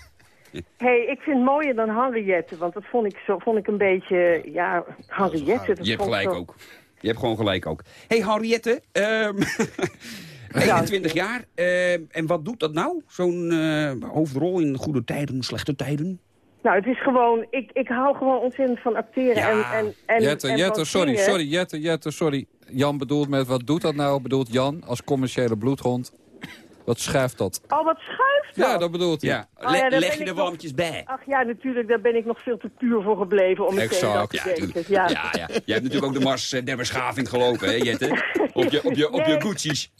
hey, ik vind het mooier dan Henriette, want dat vond ik, zo, vond ik een beetje, ja, Henriette. Dat Je hebt gelijk zo- ook. Je hebt gewoon gelijk ook. hey, Henriette, ehm 21 jaar. ehm, en wat doet dat nou? Zo'n eh, hoofdrol in goede tijden, slechte tijden? Nou, het is gewoon, ik, ik hou gewoon ontzettend van acteren Ja. en, en, en, Jette, en Jette, sorry, sorry, Jette, Jette, sorry. Jan bedoelt met wat doet dat nou? Bedoelt Jan als commerciële bloedhond? Wat schuift dat? Oh, wat schuift dat? Ja, dat bedoelt hij. Ja, Oh, ja, leg je er nog- warmtjes bij. Ach ja, natuurlijk, daar ben ik nog veel te puur voor gebleven om meteen dat Exact. te Ja, denken. Ja. Ja, ja. Jij hebt natuurlijk ook de Mars uh, der beschaving gelopen, hè, Jette? Op je, op je, op je Nee. Gucci's.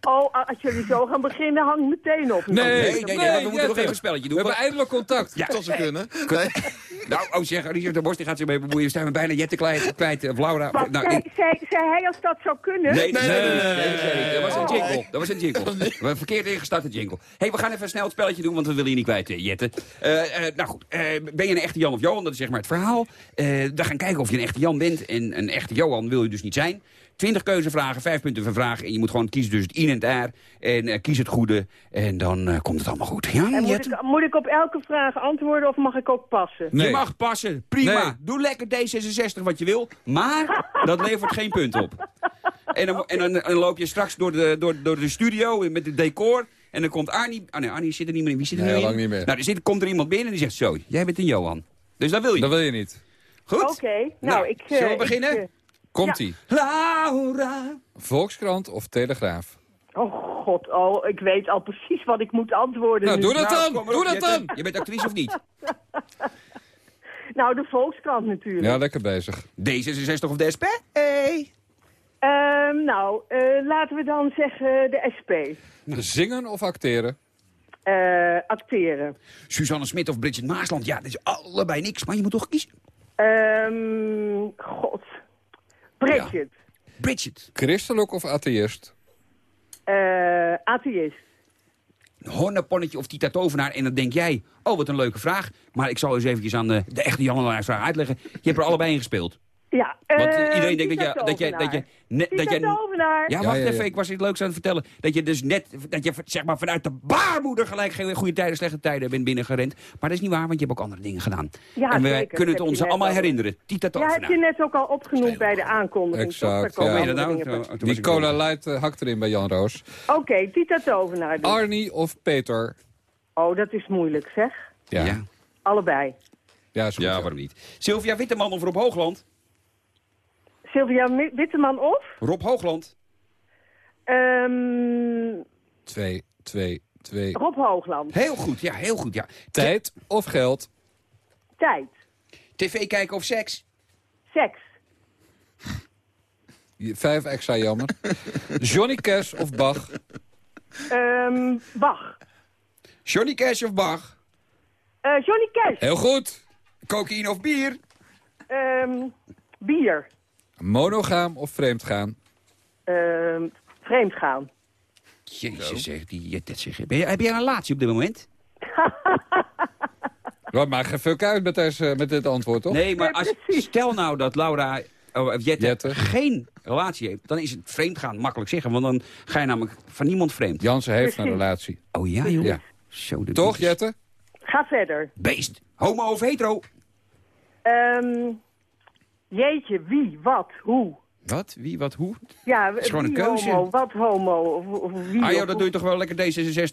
Oh, als jullie zo gaan beginnen, hang meteen op. Nee, Nee, nee, nee, nee, we moeten nog even een spelletje We doen. hebben eindelijk contact. Ja. Tot ze kunnen. Nou, oh zeg, Richard de Bos die gaat zich mee bemoeien. Staan we bijna Jette kwijt, kwijt of Laura. Wat, Nou, zei, ik- zei, zei hij als dat zou kunnen? Nee, nee, nee, nee, nee, nee, dat was een Oh. jingle. Dat was een jingle. We hebben verkeerd ingestarte jingle. hey, we gaan even een snel het spelletje doen, want we willen je niet kwijt, eh, Jette. Eh, eh, nou goed, eh, ben je een echte Jan of Johan? Dat is zeg maar het verhaal. Eh, we gaan kijken of je een echte Jan bent. En een echte Johan wil je dus niet zijn. 20 keuzevragen, 5 punten per vraag. En je moet gewoon kiezen tussen het in en het air. En eh, kies het goede. En dan eh, komt het allemaal goed. Ja, En moet, ik, moet ik op elke vraag antwoorden of mag ik ook passen? Nee. Je mag passen, prima. Nee. Doe lekker D66 wat je wil, maar dat levert geen punt op. En dan, en dan, dan loop je straks door de, door, door de studio met het decor... en dan komt Arnie... Ah nee, Arnie zit er niet meer in. Wie zit er Nee, nu in? lang niet meer. Nou, er zit, komt er iemand binnen en die zegt zo... jij bent een Johan. Dus dat wil je. Dat wil je niet. Goed? Oké, nou, Nou, ik... eh, zullen we ik, beginnen? Eh, Komt-ie. Laura. Volkskrant of Telegraaf? oh god, oh, ik weet al precies wat ik moet antwoorden Nou, nu. doe dat Nou, dan! Doe dat dan! Je bent actrice of niet? Nou, de Volkskrant natuurlijk. Ja, lekker bezig. D66 of de SP? Hey. Ehm, nou, eh, laten we dan zeggen de SP. Zingen of acteren? Eh, acteren. Suzanne Smit of Bridget Maasland? Ja, dat is allebei niks, maar je moet toch kiezen. Ehm, god. Bridget. Bridget. Christelijk of atheïst? Eh, atheïst. Honneponnetje of Tita Tovenaar. En dan denk jij, oh wat een leuke vraag. Maar ik zal eens eventjes aan de, de echte Jan vraag uitleggen. Je hebt er allebei in gespeeld. Ja. Want eh, eh, iedereen denkt dat Tita je... Dat je, dat je, net, dat je ja, Ja, wacht ja, ja. even, ik was iets leuks aan het vertellen. Dat je dus net, dat je zeg maar vanuit de baarmoeder gelijk geen goede tijden, slechte tijden bent binnengerend. Maar dat is niet waar, want je hebt ook andere dingen gedaan. Ja, en we zeker. kunnen het ons allemaal al. herinneren. Tita Ja, heb je net ook al opgenoemd bij de aankondiging. Exact, komen ja. Nou? Toen bij. was Die cola light eh, hakt erin bij Jan Roos. Oké, Tita Tovenaar dus. Arnie of Peter? Oh, dat is moeilijk, zeg. Ja. Allebei. ja ja. waarom niet? Sylvia Witteman of Rob Hoogland? Sylvia Witteman of? Rob Hoogland. Ehm, Twee, twee, twee. Rob Hoogland. Heel goed, ja, heel goed, ja. Tijd of geld? Tijd. TV kijken of seks? Seks. Vijf extra jammer. Johnny Cash of Bach? Ehm, Bach. Johnny Cash of Bach? Eh, Johnny Cash. Heel goed. Cocaïne of bier? Ehm, bier. Monogaam of vreemdgaan? Ehm, vreemd gaan. Jezus, zeg, die, dat zeg, ben je, heb jij een relatie op dit moment? Wat maakt geen fuck uit met, deze, met dit antwoord, toch? Nee, maar als, stel nou dat Laura oh, of Jette, Jette. geen relatie heeft, dan is het vreemd gaan makkelijk zeggen. Want dan ga je namelijk van niemand vreemd. Jansen heeft een relatie. Oh ja, joh. Ja. Zo, de Toch, Jette? Ga verder. Beest. Homo of hetero? Ehm, jeetje, wie, wat, hoe? Wat? Wie, wat, hoe? Ja, is gewoon wie een keuze. homo, wat homo, of, of wie Ah joh, dat hoe. doe je toch wel lekker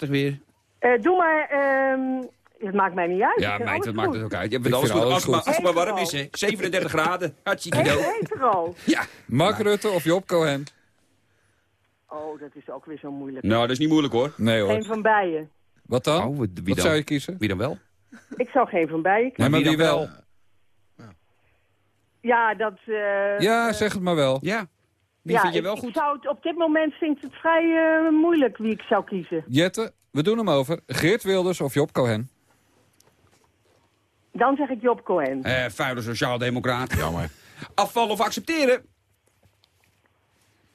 D66 weer? Eh, doe maar, ehm, het maakt mij niet uit. Ja, meid, dat maakt het ook uit. Je vindt alles vind goed. alles Als, het maar- goed. als het maar warm is, hè. 37 graden. Hartstikke dood. Ja. Mark Rutte of Job Cohen? Oh, dat is ook weer zo moeilijk. Nou, dat is niet moeilijk hoor. Nee Geen hoor. van beiden. Wat dan? Oh, wie Wat dan? zou je kiezen? Wie dan wel? Ik zou geen van beiden Nee, kiezen. maar wie wie dan wel? Ja, dat... eh, Ja, zeg het maar wel. Ja. Wie ja, vind je wel ik goed? zou het, op dit moment vind ik het vrij eh, moeilijk wie ik zou kiezen. Jette, we doen hem over. Geert Wilders of Job Cohen? Dan zeg ik Job Cohen. Eh, vuile sociaaldemocraat. Jammer. Afvallen of accepteren?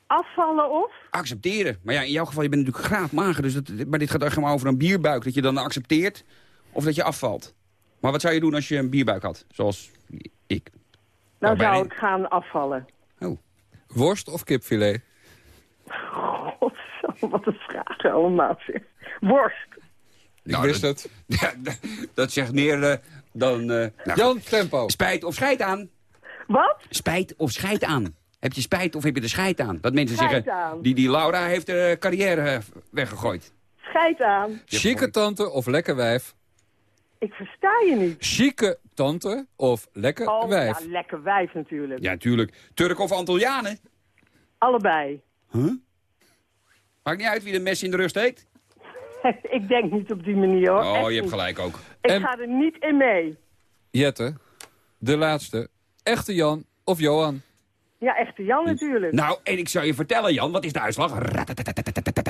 Afvallen of? Accepteren. Maar ja, in jouw geval, je bent natuurlijk graadmager. Dus dat, maar dit gaat echt maar over een bierbuik. Dat je dan accepteert of dat je afvalt. Maar wat zou je doen als je een bierbuik had? Zoals ik. Nou Oh, zou ik gaan afvallen. Worst of kipfilet? God, wat een vraag allemaal. Worst. Ik Nou, wist dat- het. Ja, dat zegt meer dan... eh, nou, Jan, tempo. Spijt of scheid aan? Wat? Spijt of scheid aan? Heb je spijt of heb je er scheid aan? Dat mensen Scheid zeggen, aan. die, die Laura heeft haar eh, carrière eh, weggegooid. Scheid aan. Chique tante of lekker wijf? Ik versta je niet. Chique tante of lekker Oh, wijf? ja, lekker wijf natuurlijk. Ja, tuurlijk. Turk of Antillianen? Allebei. Maakt niet uit wie de mes in de rust heet. ik denk niet op die manier hoor. Oh, Echt je hebt gelijk ook. Ik En- ga er niet in mee. Jette, de laatste. Echte Jan of Johan? Ja, echte Jan natuurlijk. Nou, en ik zou je vertellen, Jan, wat is de uitslag?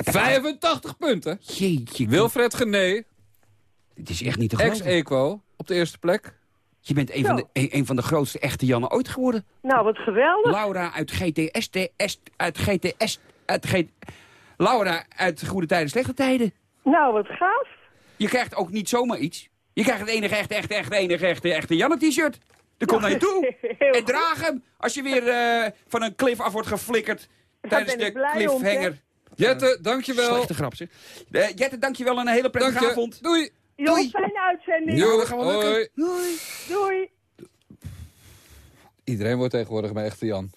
85 punten. Jeetje. Wilfred Gené, Het is echt niet te geloven. ex-equo, op de eerste plek. Je bent een van, de, een, een van de grootste echte Jannen ooit geworden. Nou, wat geweldig. Laura uit GTS, TS, uit GTS, uit G... Laura uit Goede Tijden, Slechte Tijden. Nou, wat gaaf. Je krijgt ook niet zomaar iets. Je krijgt het enige echte, echte, echte, enige echte, echte Janne-t-shirt. Daar kom naar je toe. En draag hem als je weer eh, van een cliff af wordt geflikkerd. Tijdens ben de om, cliffhanger. Jette, dankjewel. Slechte grap, zeg. Eh, Jette, dankjewel en een hele prettige avond. Doei. Jo, Doei. Uitzending. Jo, wel lukken. hoi. Doei. Doei. Iedereen wordt tegenwoordig mijn echte Jan.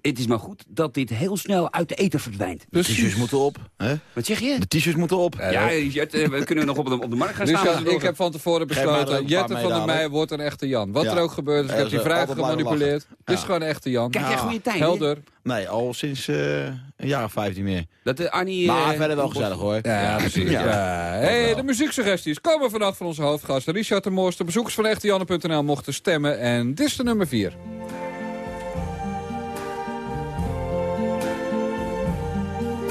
Het is maar goed dat dit heel snel uit de eten verdwijnt. De t-shirts moeten op. Hè? Wat zeg je? De t-shirts moeten op. Ja, Jette, we kunnen nog op de, op de markt gaan staan. Ik heb van tevoren besloten, Jette van der. Meij wordt een echte Jan. Wat Ja. er ook gebeurt, dus ik heb die blijven gemanipuleerd. Het is gewoon een echte Jan. Krijg jij goede tijd? Helder. Nee, al sinds eh, een jaar of vijf niet meer. Dat de Arnie... Maar eh, verder wel gezellig hoor. Ja, precies. Ja. Hey, de muzieksuggesties komen vanaf van onze hoofdgast Richard de Moors. De bezoekers van echtejanne.nl mochten stemmen en dit is de nummer 4.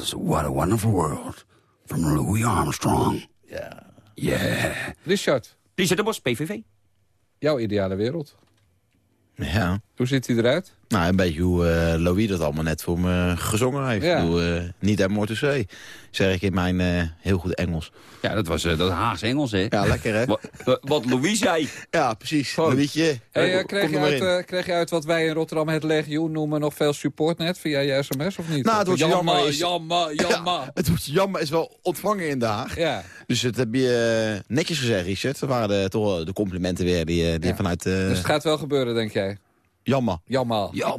was What a Wonderful World. From Louis Armstrong. Ja. Yeah. Richard, Richard de Bos, PVV. jouw ideale wereld. Ja. Hoe ziet hij eruit? Nou, een beetje hoe eh, Louis dat allemaal net voor me gezongen heeft. Ja. Ik bedoel, eh, niet en more to say, zeg ik in mijn eh, heel goed Engels. Ja, dat was dat Haagse Engels, hè? Ja, lekker hè? Wat, wat Louis zei. Ja, precies. Louisje. Hey, kreeg, je uit, kreeg je uit wat wij in Rotterdam het legioen noemen nog veel support net via je sms of niet? Nou, het wordt jammer, jammer is- jammer, jammer. Ja, het wordt jammer, is wel ontvangen in Den Haag. Ja. Dus dat heb je netjes gezegd, Richard. Dat waren de, toch de complimenten weer die, die Ja. vanuit... Dus het gaat wel gebeuren, denk jij? Jammer. Jammer. Ja,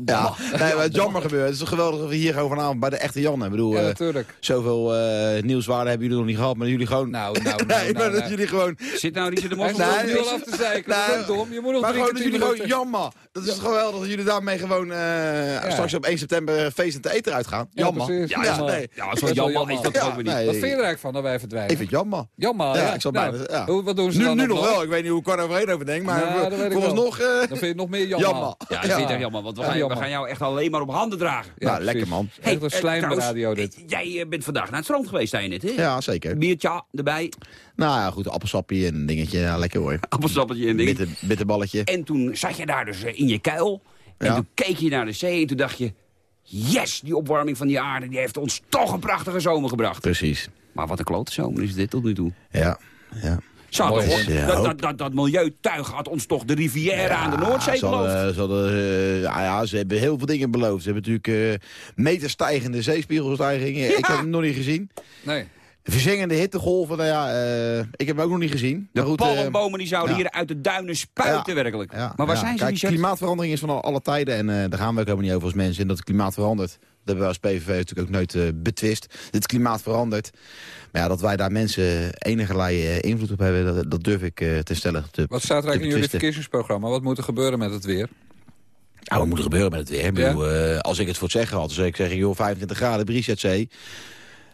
nee, maar het jammer gebeurt. Het is geweldig dat we hier gewoon vanavond bij de echte Jan. Ik bedoel, Ja, eh, natuurlijk. zoveel eh, nieuwswaarde hebben jullie nog niet gehad, maar jullie gewoon... Nou, nou, nee, nou, maar nou, dat jullie gewoon... Zit nou Richard de Mos nu al vis? af te zeiken. Nou, ook dom. Je moet nog maar gewoon dat jullie gewoon jammer. Dat is geweldig dat jullie daarmee gewoon eh, straks op 1 september feestend te eten uitgaan. Ja, Jammer. precies. Ja, Jammer. nee. Ja, jammer is dat Ja, ook weer niet. nee. Wat vind je er eigenlijk van dat wij verdwijnen? Ik vind het jammer. Jammer, Ja, ja. ik zal Nou, bijna... Ja. hoe- Wat doen ze Nu, dan nu nog wel. Ik weet niet hoe ik er overheen over denk, maar Nou, vooralsnog... eh, Dan vind je het nog meer jammer. Ja, dat vind ik echt jammer, want we gaan, we gaan jou echt alleen maar op handen dragen. Ja, nou, lekker man. Echt een eh, slijmradio trouwens, dit. Jij eh, bent vandaag naar het strand geweest, zei je net, hè? Ja, zeker. Biertje erbij, Nou ja, goed, appelsappie en een dingetje. Ja, lekker hoor. appelsappeltje en dingen. Bitter, bitterballetje. En toen zat je daar dus eh, in je kuil. En Ja. toen keek je naar de zee en toen dacht je... Yes, die opwarming van die aarde die heeft ons toch een prachtige zomer gebracht. Precies. Maar wat een klote zomer is dit tot nu toe. Ja, ja. Toch- ja, dat, dat, dat, dat milieutuig had ons toch de rivière aan de Noordzee ze hadden, beloofd. ze, hadden, eh, ja, ja, ze hebben heel veel dingen beloofd. Ze hebben natuurlijk eh meterstijgende zeespiegelstijgingen. Ik heb hem nog niet gezien. Nee. Verzengende hittegolven, nou ja, eh, ik heb hem ook nog niet gezien. De goed, palmbomen die zouden ja. hier uit de duinen spuiten werkelijk. ja, maar waar ja. zijn ze, Kijk, klimaatverandering is van al- alle tijden. En eh, daar gaan we ook helemaal niet over als mensen. En dat het klimaat verandert. Dat hebben we als PVV natuurlijk ook nooit eh, betwist. Het klimaat verandert. Maar ja, dat wij daar mensen enigerlei eh, invloed op hebben, dat, dat durf ik eh te stellen. Te, Wat staat er eigenlijk in jullie verkiezingsprogramma? Wat moet er gebeuren met het weer? Nou, wat moet er gebeuren met het weer? Ik Ja. bedoel, eh, als ik het voor het zeggen had, dan zou ik zeggen, joh, 25 graden, bries uit zee.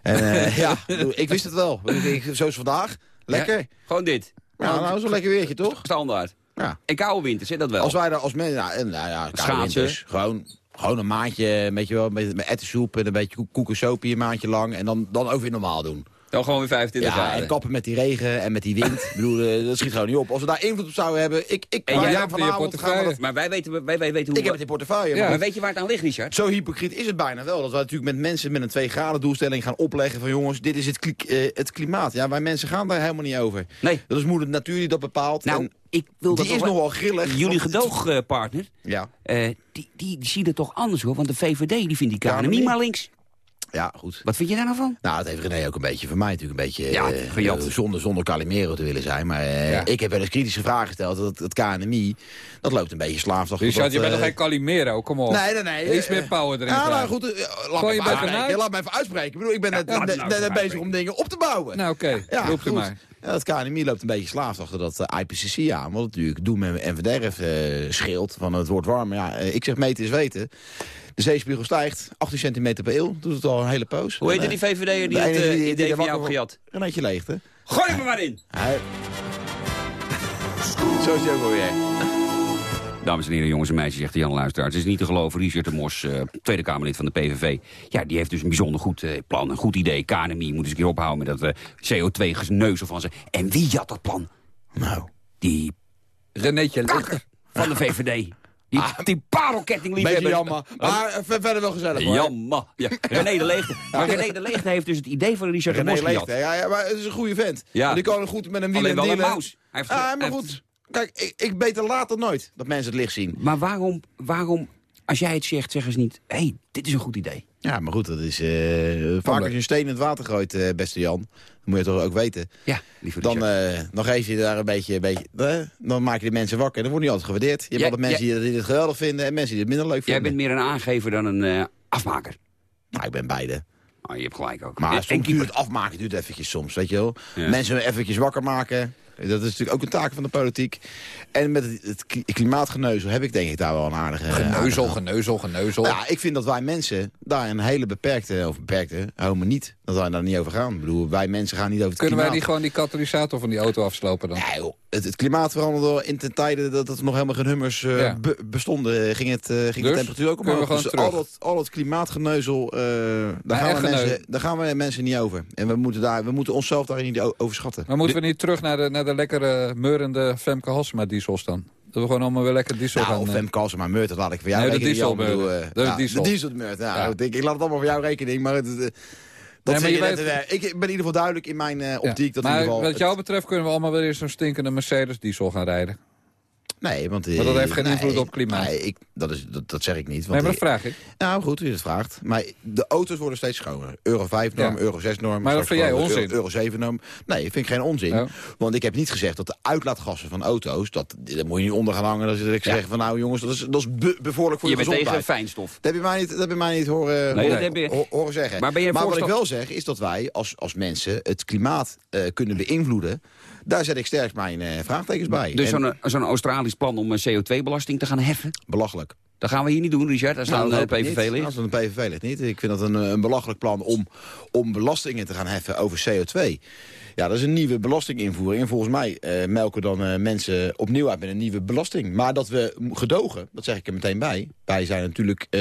En eh, ja, ik wist het wel. Ik denk, Zoals vandaag, lekker. Ja, gewoon dit. Ja, nou, zo'n lekker weertje, toch? Standaard. Ja. En koude winters, hè, dat wel. Als wij daar als mensen, nou, en, nou ja, koude Schaatsen. winters, gewoon, gewoon een maandje, weet je wel, met, met ettensoep en een beetje koek- koek en sopie een maandje lang. En dan, dan ook weer normaal doen. Dan gewoon weer 25 Ja, graden. en kappen met die regen en met die wind. ik bedoel, eh, dat schiet gewoon niet op. Als we daar invloed op zouden hebben, ik, ik, En maar jij hebt in we portefeuille. dat- Maar wij weten, wij, wij weten hoe... Ik heb het in portefeuille, Ja. maar Maar weet je waar het aan ligt, Richard? Zo hypocriet is het bijna wel. Dat wij natuurlijk met mensen met een 2 graden doelstelling gaan opleggen van jongens, dit is het, kli- eh, het klimaat. Ja, wij mensen gaan daar helemaal niet over. Nee. Dat is moeder natuur die dat bepaalt. Nou, en ik wil dat die is nog nog wel grillig. Jullie gedoogpartner, Ja, eh, die, die, die ziet het toch anders hoor. Want de VVD die vindt die KNMI maar maar links. Ja, goed. Wat vind je daar nou van? Nou, dat heeft René ook een beetje van mij natuurlijk een beetje Ja, eh, gejat. eh, zonder, zonder Calimero te willen zijn. Maar eh, Ja. ik heb wel eens kritische vragen gesteld. Dat het KNMI, dat loopt een beetje slaafdag. Richard, je bent nog geen Calimero, kom op. Nee, nee, nee. Iets meer power erin Ja, nou goed, laat, me je laat me even uitspreken. Ik bedoel, ik ben net, bezig om dingen op te bouwen. Nou, oké. Ja, Roep je goed. maar. Ja, dat KNMI loopt een beetje slaafd achter dat IPCC aan. Want natuurlijk doen en, en verderf eh, scheelt van het wordt warmer. Ja, ik zeg meten is weten. De zeespiegel stijgt, 18 centimeter per eeuw. Doet het al een hele poos. Hoe heette die eh, VVD'er die het eh, die- die idee van jou gejat? Renéetje leegte. Gooi hem er maar in! Hij... Zo is hij ook alweer. Dames en heren, jongens en meisjes, zegt de Jan Luisteraar. Het is niet te geloven, Richard de Mos, eh, Tweede Kamerlid van de PVV. Ja, die heeft dus een bijzonder goed eh, plan, een goed idee. KNMI moet eens een keer ophouden met dat eh, CO2-geneuzel van ze. En wie had dat plan? Nou, Die Renéetje kakker van de VVD. Die, die parelketting beetje liefhebber. jammer. Maar ver- verder wel gezellig hoor. Jammer. Ja, René de Leegte. Maar René de Leegte heeft dus het idee van Richard de René gejat. leegte. Ja, ja, maar het is een goede vent. Ja. Die kan goed met een wiel Alleen en wel een maus. Hij heeft- Ja, hij maar goed. Kijk, ik, ik beter later nooit dat mensen het licht zien. Maar waarom, waarom, als jij het zegt, zeggen ze niet... hé, hey, dit is een goed idee. Ja, maar goed, dat is eh vaak als je een steen in het water gooit, eh, beste Jan. Moet je toch ook weten. Ja, Dan, eh, dan geef je daar een beetje... Een beetje dan maak je de mensen wakker. Dan wordt niet altijd gewaardeerd. Je hebt Ja, altijd mensen ja. die, die het geweldig vinden... en mensen die het minder leuk Jij vinden. bent meer een aangever dan een eh, afmaker. Nou, ik ben beide. Oh, je hebt gelijk ook. Maar En- en soms duurt het afmaken duurt eventjes soms, weet je wel. Mensen eventjes wakker maken. Dat is natuurlijk ook een taak van de politiek. En met het, het kli- klimaatgeneuzel heb ik denk ik daar wel een aardige... Geneuzel, aardige- geneuzel, geneuzel. Ja, ik vind dat wij mensen daar een hele beperkte, of beperkte, helemaal niet, dat wij daar niet over gaan. Ik bedoel, wij mensen gaan niet over het Kunnen wij die gewoon die katalysator van die auto afslopen dan? Ja, joh, het, het klimaat veranderde in ten tijde dat, dat er nog helemaal geen hummers eh, Ja. be- bestonden. Ging, het, eh, ging de Dus temperatuur ook omhoog. gewoon Dus al dat, al dat klimaatgeneuzel, eh, daar, gaan we mensen, daar gaan we mensen niet over. En we moeten, daar, we moeten onszelf daarin niet overschatten. Maar moeten we niet terug naar de, naar de lekkere meurende Femke Halsema diesels dan? Dat we gewoon allemaal weer lekker diesel Nou, gaan... of eh, Fem Kalsen, maar Meurt, dat laat ik voor jou Nee, de rekening, Jan. diesel, bedoel, eh, De ja, diesel. De diesel Meurt, ja. Ja. Ik, ik laat het allemaal voor jou rekening, maar het, maar je net, eh, ik ben in ieder geval duidelijk in mijn eh, ja. optiek. Dat in maar ieder geval wat jou betreft kunnen we allemaal weer eens zo'n stinkende Mercedes diesel gaan rijden. Nee, want... Maar dat heeft geen nee, invloed op klimaat. Nee, ik, dat, is, dat, dat zeg ik niet. Want Nee, maar dat vraag ik. Nou, goed, u het vraagt. Maar de auto's worden steeds schoner. Euro 5-norm, Ja. Euro 6-norm. Maar dat vind jij onzin? Euro 7-norm. Nee, vind ik geen onzin. Ja. Want ik heb niet gezegd dat de uitlaatgassen van auto's... dat, daar moet je niet onder gaan hangen. Dat ik zeg van nou jongens, dat is, dat is be- bevorderlijk voor Je je, bent gezondheid. tegen fijnstof. Dat heb je mij niet, dat heb je mij niet horen, Nee, horen, dat heb je- ho- horen zeggen. Maar ben je wat ik wel zeg, is dat wij als, als mensen het klimaat eh, kunnen beïnvloeden. Daar zet ik sterk mijn eh, vraagtekens bij. Dus zo'n zo'n Australisch plan om een CO2-belasting te gaan heffen? belachelijk. Dat gaan we hier niet doen, Richard, als het Nou, aan de PVV ligt. Als het aan de PVV ligt niet. Ik vind dat een, eh, een belachelijk plan om, om belastingen te gaan heffen over CO2. Ja, dat is een nieuwe belastinginvoering. En volgens mij eh, melken dan eh, mensen opnieuw uit met een nieuwe belasting. Maar dat we gedogen, dat zeg ik er meteen bij. Wij zijn natuurlijk, eh,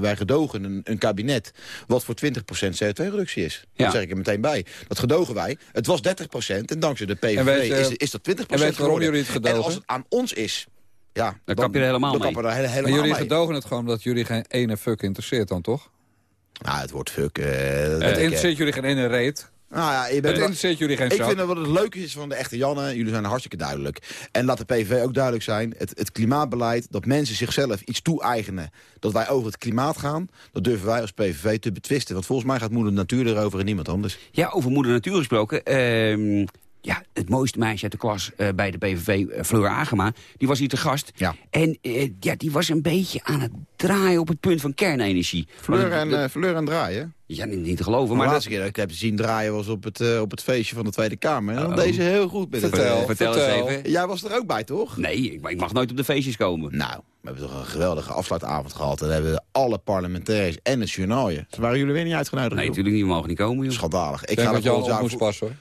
wij gedogen een, een kabinet wat voor 20% CO2-reductie is. Ja. Dat zeg ik er meteen bij. Dat gedogen wij. Het was 30% en dankzij de PVV weet, is, is dat 20% en weet waarom jullie het gedogen? En als het aan ons is... Ja, Dan kap je er helemaal mee. er hele- Maar helemaal jullie mee. gedogen het gewoon omdat jullie geen ene fuck interesseert dan, toch? Nou, het wordt fuck. Het ik, interesseert jullie geen ene reet. Nou ja, je bent interesseert jullie geen ik zak. vind dat wat het leuke is van de echte Janne, jullie zijn hartstikke duidelijk. En laat de PVV ook duidelijk zijn, het, het klimaatbeleid, dat mensen zichzelf iets toe-eigenen, dat wij over het klimaat gaan, dat durven wij als PVV te betwisten. Want volgens mij gaat moeder natuur erover en niemand anders. Ja, over moeder natuur gesproken. ehm, ja, het mooiste meisje uit de klas eh, bij de PVV, eh, Fleur Agema, die was hier te gast. Ja. En eh, ja, die was een beetje aan het draaien op het punt van kernenergie. Fleur en, eh, Fleur en draaien. ja, niet, niet te geloven. Maar Maar de dat, laatste keer dat ik heb zien draaien was op het, eh, op het feestje van de Tweede Kamer. En dan Oh. deze heel goed met Vertel. het... vertel eens even. Jij was er ook bij, toch? Nee, ik, ik mag nooit op de feestjes komen. Nou, we hebben toch een geweldige afsluitavond gehad. En hebben we alle parlementairs en het journaalje. Ze waren jullie weer niet uitgenodigd? Nee, natuurlijk niet. We mogen niet komen, joh. Schandalig. Ik denk ga dat Jan volgend op passen, hoor.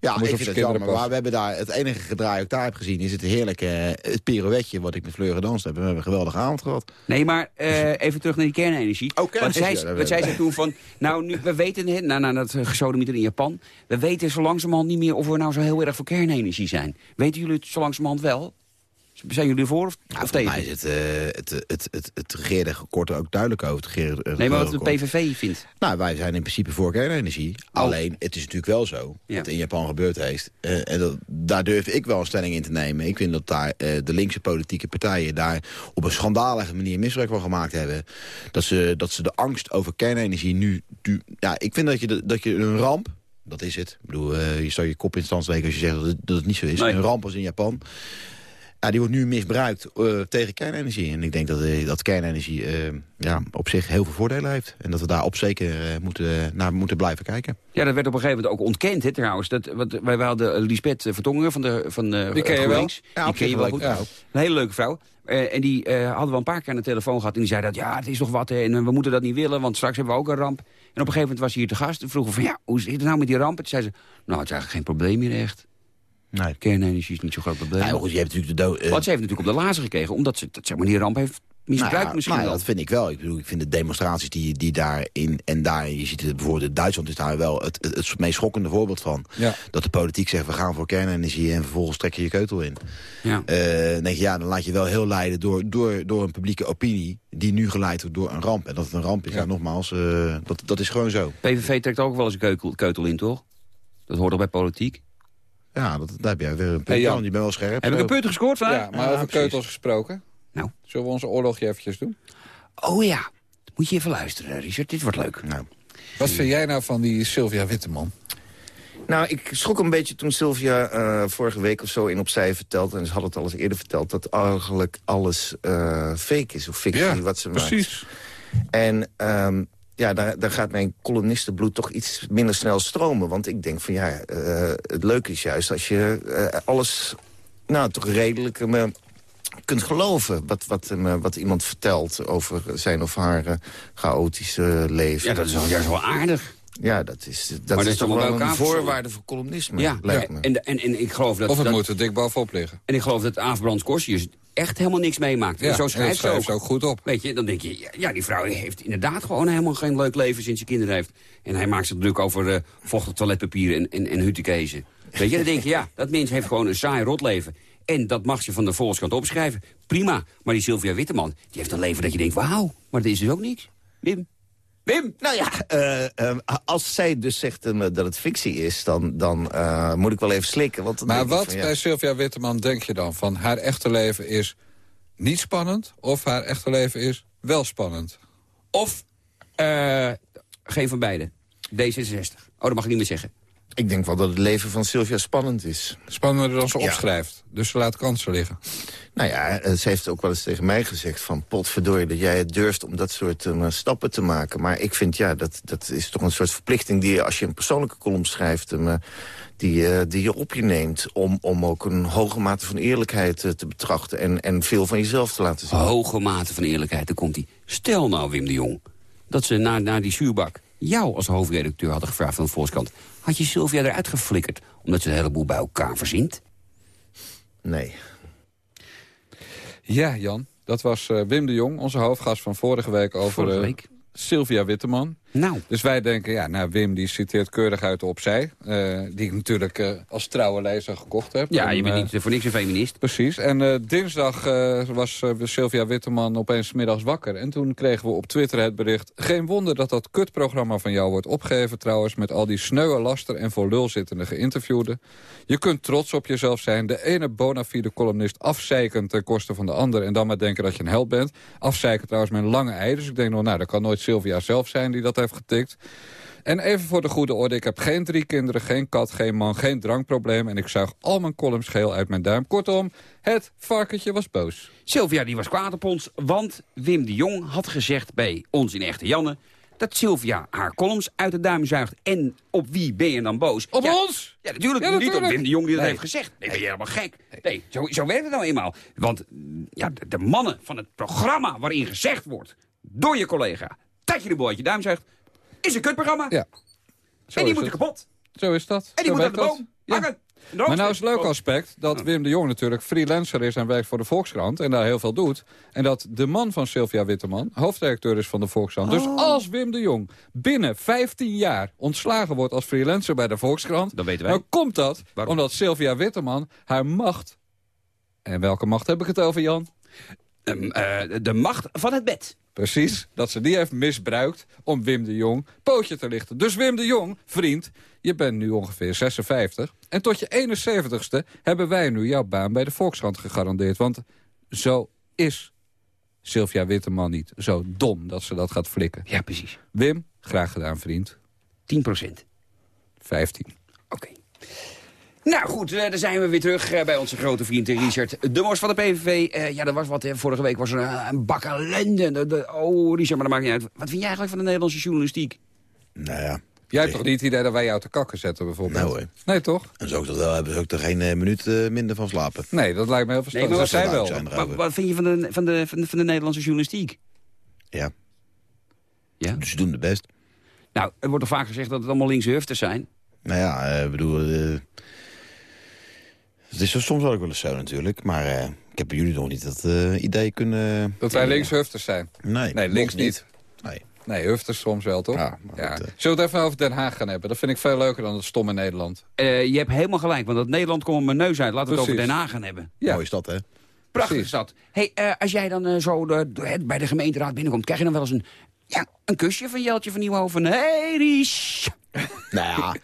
Ja, ik vind het jammer. Maar we hebben daar het enige gedraai dat ik daar heb gezien... is het heerlijke eh, het pirouetje wat ik met Fleur gedanst heb. We hebben een geweldige avond gehad. Nee, maar eh, even terug naar die kernenergie. Oh, Want zij, ja, wat zij zei toen van... Nou, nu, we weten, na, na dat gesodemieter in Japan... we weten zo langzamerhand niet meer of we nou zo heel erg voor kernenergie zijn. Weten jullie het zo langzamerhand wel? Zijn jullie ervoor of, Nou, of voor tegen? mij is het, eh, het, het, het, het, het regeerde kort er ook duidelijk over. Het regeerde, nee, maar wat de PVV vindt. Nou, wij zijn in principe voor kernenergie. Alleen, het is natuurlijk wel zo, Ja. wat in Japan gebeurd heeft. eh, en dat, daar durf ik wel een stelling in te nemen. Ik vind dat daar eh, de linkse politieke partijen... daar op een schandalige manier misbruik van gemaakt hebben. Dat ze, dat ze de angst over kernenergie nu... nu- ja, ik vind dat je, de- dat je een ramp... Dat is het. Ik bedoel, eh, je zou je kop in stand steken als je zegt dat het, dat het niet zo is. Nee. Een ramp als in Japan. Ja, die wordt nu misbruikt eh, tegen kernenergie. En ik denk dat, eh, dat kernenergie eh, ja, op zich heel veel voordelen heeft. En dat we daar op zeker eh, moeten, naar moeten blijven kijken. Ja, dat werd op een gegeven moment ook ontkend, hè, trouwens. Dat, wat, wij wij hadden Lisbeth Vertongen van de van, eh, Die ken je wel? Ja, die ken je wel een goed. leuke vrouw. Een hele leuke vrouw. Eh, en die eh, hadden we een paar keer aan de telefoon gehad. En die zei dat, ja, het is toch wat, hè, en we moeten dat niet willen, want straks hebben we ook een ramp. En op een gegeven moment was hij hier te gast. En vroegen van, ja, hoe zit het nou met die ramp? En toen zei ze, nou, het is eigenlijk geen probleem meer echt. Nee. Kernenergie is niet zo'n groot probleem. Goed, je hebt natuurlijk de dood... eh, Want ze heeft natuurlijk op de lazen gekregen, omdat ze dat, zeg maar, die ramp heeft misbruikt nou ja, misschien nou ja, dat vind ik wel. Ik bedoel, ik vind de demonstraties die, die daarin en daar... Je ziet het bijvoorbeeld in Duitsland is daar wel het, het, het meest schokkende voorbeeld van. Ja. Dat de politiek zegt, we gaan voor kernenergie... en vervolgens trek je je keutel in. Ja. Eh, dan denk je, ja, dan laat je wel heel leiden door, door, door een publieke opinie... die nu geleid wordt door een ramp. En dat het een ramp is, Ja. nogmaals, eh, dat, dat is gewoon zo. PVV trekt ook wel eens een keutel, keutel in, toch? Dat hoort toch bij politiek? Ja, dat, daar heb jij weer een punt Hey, Jan. van. Je bent wel scherp. Heb ik een punt gescoord vandaag? Ja, maar Ja, over precies. keutels gesproken. Nou. Zullen we onze oorlogje eventjes doen? Oh ja, moet je even luisteren, Richard. Dit wordt leuk. Nou, Wat vind jij nou van die Sylvia Witteman? Nou, ik schrok een beetje toen Sylvia eh, vorige week of zo in opzij vertelde... en ze had het al eens eerder verteld... dat eigenlijk alles eh, fake is of fictie wat ze maakt. precies. En ehm, ja, daar, daar gaat mijn columnistenbloed toch iets minder snel stromen. Want ik denk van ja, eh, het leuke is juist als je eh, alles... nou, toch redelijk eh, kunt geloven wat, wat, eh, wat iemand vertelt... over zijn of haar eh, chaotische leven. Ja, dat is wel, juist wel aardig. Ja, dat is, dat dat is is toch wel een voorwaarde voor columnisme, Ja, lijkt me. en, en, en ik geloof dat... Of het dat- moet er dik bovenop liggen. En ik geloof dat Aaf Brands Korsius echt helemaal niks meemaakt. Ja, en zo en schrijft ze ook. goed op. Weet je, dan denk je, ja, die vrouw heeft inderdaad gewoon helemaal geen leuk leven sinds ze kinderen heeft. En hij maakt zich druk over eh, vochtig toiletpapier en, en, en huttekezen. Weet je, dan denk je, ja, dat mens heeft gewoon een saai rotleven. En dat mag je van de Volkskrant opschrijven. Prima. Maar die Sylvia Witteman, die heeft een leven dat je denkt, wauw. Maar dat is dus ook niks. Wim? Wim? Nou ja, eh, eh, als zij dus zegt eh, dat het fictie is, dan, dan eh, moet ik wel even slikken. Want Maar wat van, ja, bij Sylvia Witteman denk je dan? Van haar echte leven is niet spannend... of haar echte leven is wel spannend? Of eh, geen van beide. D66. Oh, dat mag ik niet meer zeggen. Ik denk wel dat het leven van Sylvia spannend is. Spannender dan ze Ja. opschrijft. Dus ze laat kansen liggen. Nou ja, eh, ze heeft ook wel eens tegen mij gezegd van... potverdorie dat jij het durft om dat soort eh, stappen te maken. Maar ik vind, ja, dat, dat is toch een soort verplichting... die je als je een persoonlijke column schrijft... eh, die, eh, die je op je neemt om, om ook een hoge mate van eerlijkheid te betrachten... En, en veel van jezelf te laten zien. Hoge mate van eerlijkheid, daar komt hij. Stel nou, Wim de Jong, dat ze na, na die zuurbak jou als hoofdredacteur hadden gevraagd van de Volkskrant. Had je Sylvia eruit geflikkerd, omdat ze een heleboel bij elkaar verzint? Nee. Ja, Jan. Dat was eh, Wim de Jong, onze hoofdgast van vorige week... over Vorige eh, week? Sylvia Witteman. Nou. Dus wij denken, ja, nou, Wim die citeert keurig uit de opzij. eh, die ik natuurlijk eh, als trouwe lezer gekocht heb. Ja, En, je bent eh, niet voor niks een feminist. Precies. En dinsdag was Sylvia Witteman opeens middags wakker. En toen kregen we op Twitter het bericht... geen wonder dat dat kutprogramma van jou wordt opgegeven trouwens... met al die sneuwe laster en voor lul zittende geïnterviewden. Je kunt trots op jezelf zijn. De ene bona fide columnist afzeiken ten koste van de ander... en dan maar denken dat je een held bent. Afzeiken trouwens met een lange ei. Dus ik denk nog, nou, dat kan nooit Sylvia zelf zijn die dat heeft getikt. En even voor de goede orde, ik heb geen drie kinderen, geen kat, geen man, geen drankprobleem... en ik zuig al mijn columns geel uit mijn duim. Kortom, het varkentje was boos. Sylvia die was kwaad op ons, want Wim de Jong had gezegd bij ons in Echte Janne... dat Sylvia haar columns uit de duim zuigt. En op wie ben je dan boos? Op Ja, ons? Ja, natuurlijk. Ja, Niet op. Wim de Jong die dat Nee. heeft gezegd. Nee, ben je helemaal gek. Nee, zo, zo werkt het nou eenmaal. Want mm, ja, de, de mannen van het programma waarin gezegd wordt... door je collega dat je de boel uit je duim zuigt... is een kutprogramma. Ja. Zo en die moeten kapot. Zo is dat. En die moeten aan de boom Ja. hangen. Maar nou is het leuk aspect dat Wim de Jong natuurlijk freelancer is... en werkt voor de Volkskrant en daar heel veel doet. En dat de man van Sylvia Witteman hoofdredacteur is van de Volkskrant. Dus Oh. als Wim de Jong binnen 15 jaar ontslagen wordt als freelancer bij de Volkskrant... Dan weten wij. dan komt dat Waarom? omdat Sylvia Witteman haar macht... En welke macht heb ik het over, Jan? Ehm, eh, de macht van het bed. Precies, dat ze die heeft misbruikt om Wim de Jong pootje te lichten. Dus Wim de Jong, vriend, je bent nu ongeveer 56. En tot je 71ste hebben wij nu jouw baan bij de Volkskrant gegarandeerd. Want zo is Sylvia Witteman niet zo dom dat ze dat gaat flikken. Ja, precies. Wim, graag gedaan, vriend. 10 procent. 15. Oké. Nou goed, eh, dan zijn we weer terug eh, bij onze grote vriend eh, Richard de Mos van de PVV. Eh, ja, er was wat, eh, vorige week was er een, een bak ellende. De- de- oh, Richard, maar dat maakt niet uit. Wat vind jij eigenlijk van de Nederlandse journalistiek? Nou ja. Jij hebt toch niet het idee dat wij jou te kakken zetten, bijvoorbeeld? Nou hoor. Nee, toch? En zo ook dat wel, hebben ze ook er geen eh, minuut eh, minder van slapen. Nee, dat lijkt me heel verstandig. maar dat wat- zij wel. zijn Wat, vind je van de, van, de, van, de, van de Nederlandse journalistiek? Ja. Ja? Dus ze doen het best. Nou, er wordt toch vaak gezegd dat het allemaal linkse hufters zijn? Nou ja, eh, ik bedoel... het is zo- soms ook wel eens zo natuurlijk. Maar eh, ik heb bij jullie nog niet dat eh, idee kunnen... Dat wij linkshufters zijn. Nee, Nee, links niet. Nee. Nee, hufters soms wel, toch? Ja, Ja. goed, eh. Zullen we het even over Den Haag gaan hebben? Dat vind ik veel leuker dan het stomme Nederland. Eh, je hebt helemaal gelijk, want dat Nederland komt op mijn neus uit. Laten we het over. Den Haag gaan hebben. Ja. Mooie stad, hè? Prachtige stad. Hey, eh, als jij dan eh, zo de, de- bij de gemeenteraad binnenkomt... krijg je dan wel eens een, ja, een kusje van Jeltje van Nieuwhoven? Hey, Ries! Nou ja,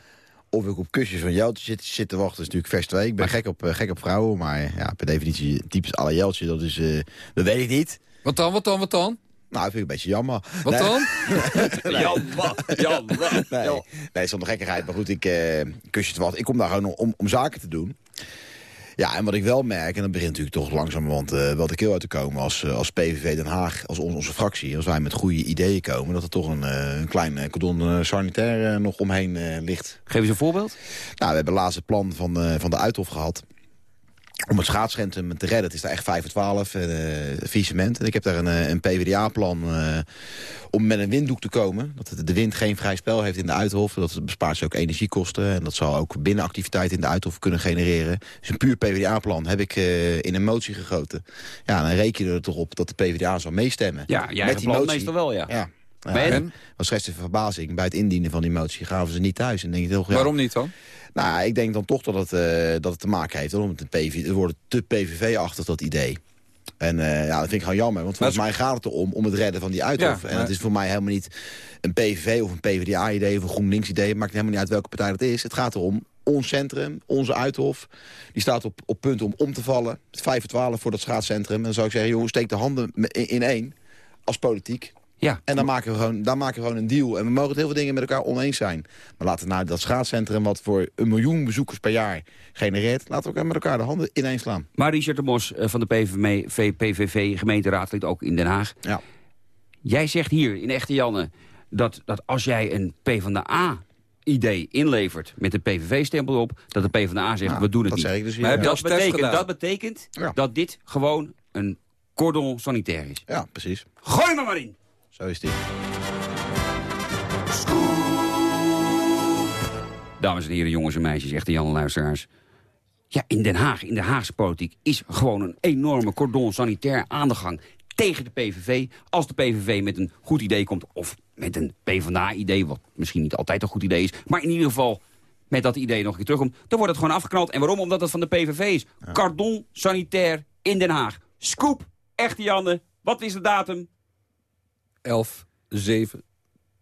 of ik op kusjes van jou zit, zit te wachten is natuurlijk vers 2. Ik ben gek op, eh, gek op vrouwen, maar ja, per definitie typisch alle Jeltje, dat is... eh, dat weet ik niet. Wat dan, wat dan, wat dan? Nou, dat vind ik een beetje jammer. Wat Nee. dan? Jan, wat? Jan, wat? Nee, nee zonder gekkigheid. Maar goed, ik eh kusje te wachten. Ik kom daar gewoon om, om zaken te doen. Ja, en wat ik wel merk, en dat begint natuurlijk toch langzamerhand eh wel de keel uit te komen... als, eh, als PVV Den Haag, als on- onze fractie, als wij met goede ideeën komen... dat er toch een, eh, een klein cordon sanitair eh, nog omheen ligt. Geef eens een voorbeeld. Nou, we hebben laatst het plan van, van de Uithof gehad om het schaatscentrum te redden. Het is daar echt 5 voor 12, eh faillissement. En ik heb daar een, eh, een PvdA-plan eh, om met een winddoek te komen. Dat de wind geen vrij spel heeft in de Uithof. Dat bespaart ze ook energiekosten. En dat zal ook binnenactiviteit in de Uithof kunnen genereren. Dus een puur PvdA-plan heb ik eh, in een motie gegoten. Ja, dan reken je er toch op dat de PvdA zal meestemmen. Ja, jij eigen plan meestal wel, ja. Ja. Ja, Maar en? was de verbazing. Bij het indienen van die motie gaven ze niet thuis. En denk je toch, ja, Waarom niet dan? nou, ik denk dan toch dat het, eh, dat het te maken heeft. Omdat het, PV, het wordt te PVV-achtig, dat idee. En eh, ja, dat vind ik gewoon jammer. Want volgens mij gaat het erom om het redden van die Uithof. Ja, en het is voor mij helemaal niet een PVV of een PvdA-idee of een GroenLinks-idee. Het maakt helemaal niet uit welke partij dat is. Het gaat erom, ons centrum, onze Uithof, die staat op, op punt om om te vallen. 5 voor 12 voor dat schaatscentrum. En dan zou ik zeggen, jongens, steek de handen in, in één als politiek. Ja. En dan maken, we gewoon, dan maken we gewoon een deal. En we mogen het heel veel dingen met elkaar oneens zijn. Maar laten we nou dat schaatscentrum wat voor een miljoen bezoekers per jaar genereert... laten we elkaar met elkaar de handen ineens slaan. Maar Richard de Mos eh, van de PVV, PVV gemeenteraadlid ook in Den Haag. Ja. Jij zegt hier in Echte Janne dat, dat als jij een PvdA-idee inlevert met een PVV-stempel op... dat de PvdA zegt, Nou, we doen het dat niet. zeg ik dus Maar ja. dat, betekent, dat betekent Ja. dat dit gewoon een cordon sanitair is. Ja, precies. Gooi me maar in! Zo is die. Dames en heren, jongens en meisjes, echte Janne luisteraars. Ja, in Den Haag, in de Haagse politiek, is gewoon een enorme cordon sanitair aan de gang tegen de PVV. Als de PVV met een goed idee komt, of met een PvdA-idee, wat misschien niet altijd een goed idee is, maar in ieder geval met dat idee nog een keer terugkomt, dan wordt het gewoon afgeknald. En waarom? Omdat het van de PVV is. Cordon sanitair in Den Haag. Scoop, echte Janne, wat is de datum? 11, 7,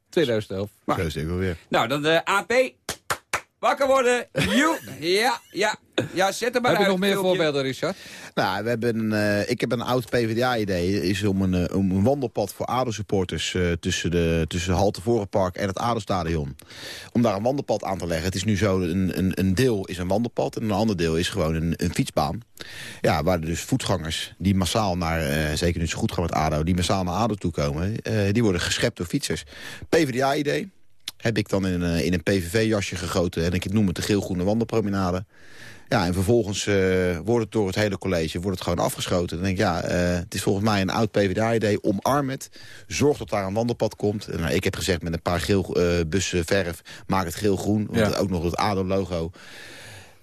2011. Zo is die ook weer. Nou, dan de AP. Wakker worden. Ja, ja. Ja, zet er maar Heb je uit, nog meer filmpje. voorbeelden, Richard? Nou, we hebben, eh, ik heb een oud PvdA-idee. is om een, eh, om een wandelpad voor ADO-supporters... eh, tussen, de, tussen Haltevorenpark en het ADO-stadion. Om daar een wandelpad aan te leggen. Het is nu zo, een, een, een deel is een wandelpad... en een ander deel is gewoon een, een fietsbaan. Ja, waar dus voetgangers die massaal naar... eh, zeker nu ze goed gaan met ADO, die massaal naar ADO toe komen... eh, die worden geschept door fietsers. PvdA-idee heb ik dan in een, eh, in een PVV-jasje gegoten... en ik noem het de geel-groene wandelpromenade... Ja, en vervolgens eh, wordt het door het hele college wordt het gewoon afgeschoten. Dan denk ik, ja, eh, het is volgens mij een oud PvdA-idee. Omarm het. Zorg dat daar een wandelpad komt. En, nou, ik heb gezegd met een paar geel eh, bussen verf, maak het geel-groen. Want Ja. ook nog het ADO-logo.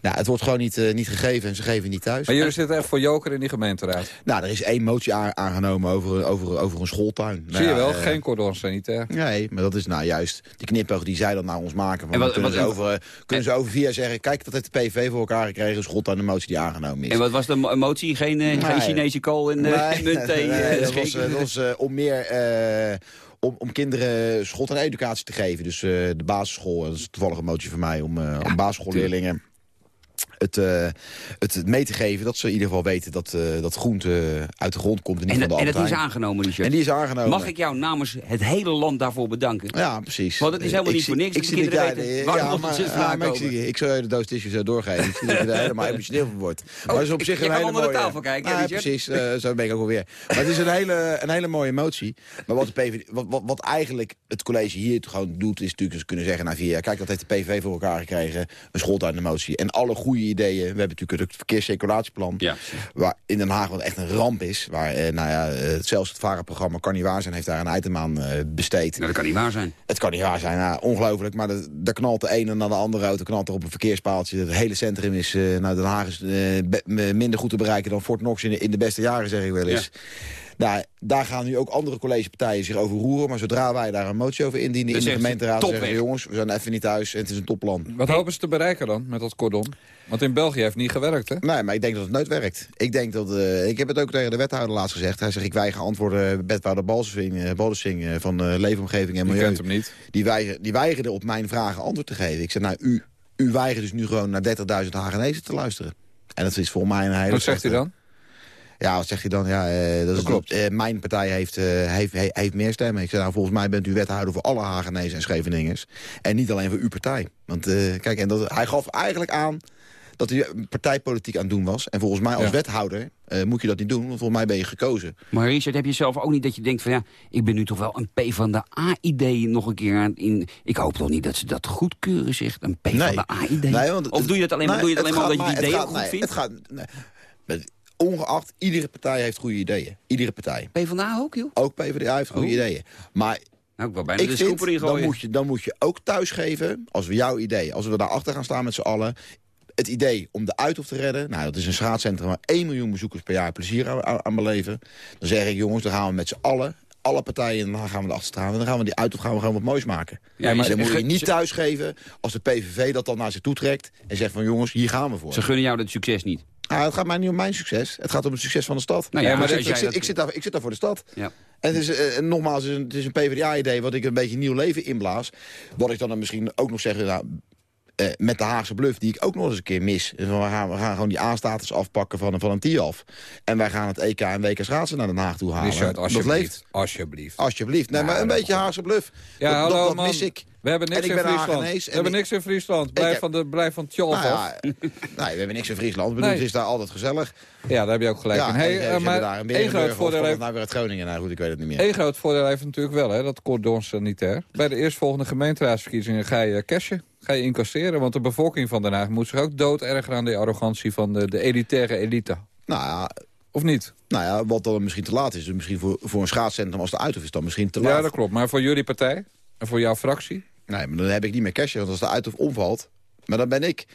Nou, het wordt gewoon niet, eh, niet gegeven en ze geven niet thuis. Maar jullie zitten echt voor joker in die gemeenteraad. Nou, er is één motie aangenomen over, over, over een schooltuin. Nou Zie je ja, wel, eh, geen cordon sanitair. Nee, maar dat is nou juist die knipoog die zij dan naar ons maken. Van, En wat- dan kunnen, wat- ze over, eh, kunnen ze over via zeggen... kijk, dat heeft de PV voor elkaar gekregen. Een schooltuin, de motie die aangenomen is. En wat was de mo- motie? Geen, eh, geen. Chinese kool uh, nee, eh, dat was, schenken? eh, dat was eh, om meer... eh, om, om kinderen schot en educatie te geven. Dus eh, de basisschool, dat is toevallig een motie van mij... om, eh, om basisschoolleerlingen het, eh, het mee te geven... dat ze in ieder geval weten dat, eh, dat groente uit de grond komt... en niet En, van de en dat is aangenomen, Richard. En die is aangenomen. Mag ik jou namens het hele land daarvoor bedanken? Ja, precies. Want het is helemaal Ik niet voor niks. Ik zie dat kinderen jij... ja, maar, ja, maar ik, aankomen. zie, ik zou je de doos tissue zo doorgeven. Ik zie dat je er helemaal emotioneel van wordt. Maar het is op zich een hele onder de mooie... tafel kijken, Ja, precies. eh, zo ben ik ook alweer. Maar het is een hele, een hele mooie motie. Maar wat, de wat, wat, wat eigenlijk het college hier gewoon doet... is natuurlijk ze kunnen zeggen na vier jaar... kijk, dat heeft de PVV voor elkaar gekregen. Een schooltuin de motie. En alle goede ideeën... we hebben natuurlijk het verkeerscirculatieplan... Ja. waar in Den Haag wat echt een ramp is. Waar, eh, nou ja, eh, zelfs het varenprogramma Kan Niet Waar Zijn... heeft daar een item aan eh, besteed. Nou, dat kan niet waar zijn. Het kan niet waar zijn, nou, ongelooflijk. Maar de- daar knalt de ene naar de andere auto, knalt er op een verkeerspaaltje. Het hele centrum is, eh nou, Den Haag is eh, minder goed te bereiken dan Fort Knox in de, in de beste jaren, zeg ik wel eens. Nou, daar gaan nu ook andere collegepartijen zich over roeren. Maar zodra wij daar een motie over indienen in de gemeenteraad... top zeggen we, jongens, we zijn even niet thuis en het is een topplan. Wat hopen ze te bereiken dan met dat cordon? Want in België heeft het niet gewerkt, hè? Nee, maar ik denk dat het nooit werkt. Ik, denk dat, eh, ik heb het ook tegen de wethouder laatst gezegd. Hij zegt, ik weiger antwoorden wethouder Balsing, eh, Balsing eh, van eh, Leefomgeving en Je Milieu. kent hem niet. Die, weiger, die weigerde op mijn vragen antwoord te geven. Ik zei, nou, u, u weigert dus nu gewoon naar 30.000 Hagenezen te luisteren. En dat is voor mij een hele... Wat zegt hij dan? Ja, wat zegt hij dan? Ja, eh, dat, is, klopt. eh, mijn partij heeft, eh, heeft, heeft, heeft meer stemmen. Ik zei, nou, volgens mij bent u wethouder voor alle Hagenezen en Scheveningers. En niet alleen voor uw partij. Want eh, kijk, en dat, hij gaf eigenlijk aan dat hij partijpolitiek aan het doen was. En volgens mij als Ja. wethouder eh, moet je dat niet doen. Want volgens mij ben je gekozen. Maar Richard, heb je zelf ook niet dat je denkt van ja, ik ben nu toch wel een P van de A-idee nog een keer aan in. Ik hoop toch niet dat ze dat goedkeuren zegt, een P van de A-idee. Nee, want of doe je dat alleen maar, nee, doe je het alleen maar omdat je die mij- idee het ook gaat- goed nee, vindt? Het gaat, nee. Ongeacht, iedere partij heeft goede ideeën. Iedere partij. P van de A ook, joh. Ook PvdA heeft goede Oh. ideeën. Maar Nou, ik wil bijna ik de vind, in dan moet, je, dan moet je ook thuisgeven, als we jouw idee... als we daarachter gaan staan met z'n allen... het idee om de Uithof te redden... nou, dat is een schaatscentrum waar 1 miljoen bezoekers per jaar plezier aan, aan- beleven. Dan zeg ik, jongens, dan gaan we met z'n allen... alle partijen, en dan gaan we erachter staan... en dan gaan we die Uithof gaan we gewoon wat moois maken. Ja, maar maar dan moet je niet thuisgeven als de PVV dat dan naar zich toe trekt... en zegt van, jongens, hier gaan we voor. Ze gunnen jou dat succes niet. Ah, het gaat mij niet om mijn succes. Het gaat om het succes van de stad. Nou ja, maar maar ik, zit, dat- ik, zit daar, ik zit daar voor de stad. Ja. En het is, eh, en nogmaals, het is een, het is een PvdA-idee wat ik een beetje nieuw leven inblaas. Wat ik dan, dan misschien ook nog zeg, nou, eh, met de Haagse bluff, die ik ook nog eens een keer mis. Dus we, gaan, we gaan gewoon die A-status afpakken van, van een TIAF. En wij gaan het EK en WK schaatsen naar Den Haag toe halen. Richard, dat alsjeblieft. leeft. Alsjeblieft. Alsjeblieft. Nee, maar een beetje Haagse bluff. Ja, dat, hallo dat, mis ik. We hebben niks in Friesland. We en hebben ik- niks in Friesland. Blijf heb- van de, blijf van Nou ja, nee, we hebben niks in Friesland. Bedoel, Nee. Het is daar altijd gezellig. Ja, daar heb je ook gelijk ja, in. Hey, eh, maar één groot voordeel het heeft... nou weer uit Groningen? Nou goed, ik weet het niet meer. Eén groot voordeel heeft natuurlijk wel, hè, dat cordon sanitair. Bij de eerstvolgende gemeenteraadsverkiezingen ga je cashen. Ga je incasseren, want de bevolking van Den Haag moet zich ook dood ergeren aan die arrogantie van de, de elitaire elite. Nou ja, Of niet? nou ja, wat dan misschien te laat is. Dus misschien voor, voor een schaatscentrum als de Uithof is dan misschien te laat. Ja, dat klopt. Maar voor jullie partij en voor jouw fractie? Nee, maar dan heb ik niet meer cash. Want als de Uithof omvalt, maar dan ben ik...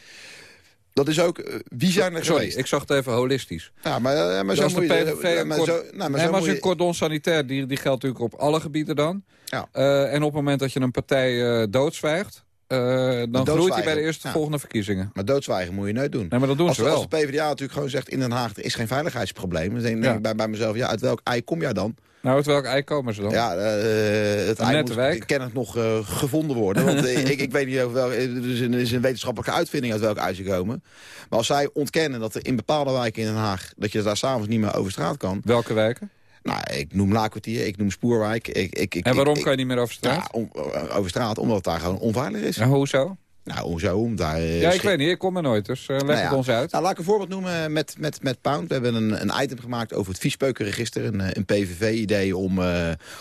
Dat is ook... eh, wie zijn er Sorry, geweest? ik zag het even holistisch. Ja, maar, eh, maar Dus zo de moet je... Ja, een maar zo, nou, maar Nee, maar je een cordon sanitair, die, die geldt natuurlijk op alle gebieden dan. Ja. Eh, en op het moment dat je een partij eh, doodzwijgt... eh, dan groeit hij bij de eerste ja. volgende verkiezingen. Maar doodzwijgen moet je nooit doen. Nee, maar dat doen als, ze de- wel. Als de PvdA natuurlijk gewoon zegt in Den Haag... er is geen veiligheidsprobleem. Dan denk Ja. ik bij, bij mezelf, ja, uit welk ei kom jij dan? Nou, uit welk ei komen ze dan? Ja, eh, het Een ei moet kennelijk nog eh, gevonden worden. Want ik, ik weet niet of wel, er is, een, er is een wetenschappelijke uitvinding uit welk ei ze komen. Maar als zij ontkennen dat er in bepaalde wijken in Den Haag... dat je daar s'avonds niet meer over straat kan... Welke wijken? Nou, ik noem Laakkwartier, ik noem Spoorwijk. Ik, ik, ik, En waarom ik- kan je niet meer over straat? Ja, om- eh, over straat, omdat het daar gewoon onveilig is. En hoezo? Nou, hoezo? Om daar, eh, Ja, ik weet niet. Ik kom er nooit, dus eh, leg Nou het ons uit. Nou, laat ik een voorbeeld noemen met, met, met Pound. We hebben een, een item gemaakt over het viespeukenregister. Een, een PVV-idee om,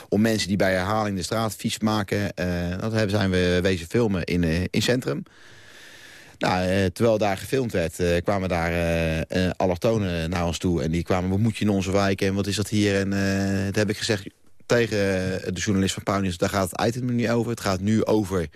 om mensen die bij herhaling de straat vies maken... dat hebben, zijn we wezen filmen in, in Centrum. Nou, eh, terwijl daar gefilmd werd, eh, kwamen daar eh allochtonen naar ons toe. En die kwamen, wat moet je in onze wijk en wat is dat hier? En toen heb ik gezegd tegen de journalist van Pauwnis... daar gaat het item nu niet over. Het gaat nu over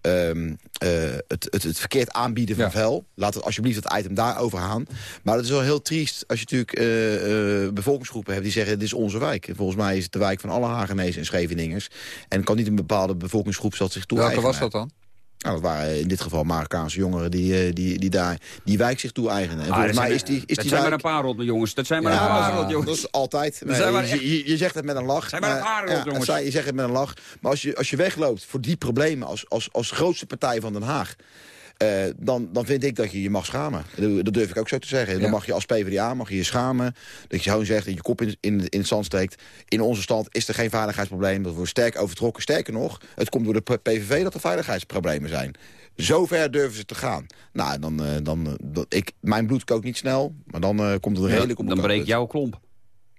ehm, eh, het, het, het verkeerd aanbieden van Ja. vuil. Laat het alsjeblieft het item daarover gaan. Maar het is wel heel triest als je natuurlijk bevolkingsgroepen hebt... die zeggen, dit is onze wijk. En volgens mij is het de wijk van alle Hagenezen en Scheveningers. En kan niet een bepaalde bevolkingsgroep dat zich toe Welke was dat dan? Nou, dat waren in dit geval Marokkaanse jongeren die, eh, die, die daar die wijk zich toe-eigenen. En Ah, volgens mij zijn- is die, is dat die zijn maar een paar rotte jongens. Dat zijn maar Ja, een paar rotte jongens. Dat is altijd. Dat je, echt- je, je zegt het met een lach. Zijn maar een paar rot, jongens. ja, Je zegt het met een lach. Maar als je, als je wegloopt voor die problemen als, als, als grootste partij van Den Haag... eh, dan, dan vind ik dat je je mag schamen. Dat durf ik ook zo te zeggen. Dan Ja. mag je als PvdA mag je je schamen. Dat je gewoon zegt dat je kop in, in, in het zand steekt. In onze stand is er geen veiligheidsprobleem. Dat wordt sterk overtrokken. Sterker nog, het komt door de PVV dat er veiligheidsproblemen zijn. Zo ver durven ze te gaan. Nou, dan, eh, dan, eh, ik, mijn bloed kookt niet snel. Maar dan eh, komt het Ja, redelijk op dan breekt jouw klomp.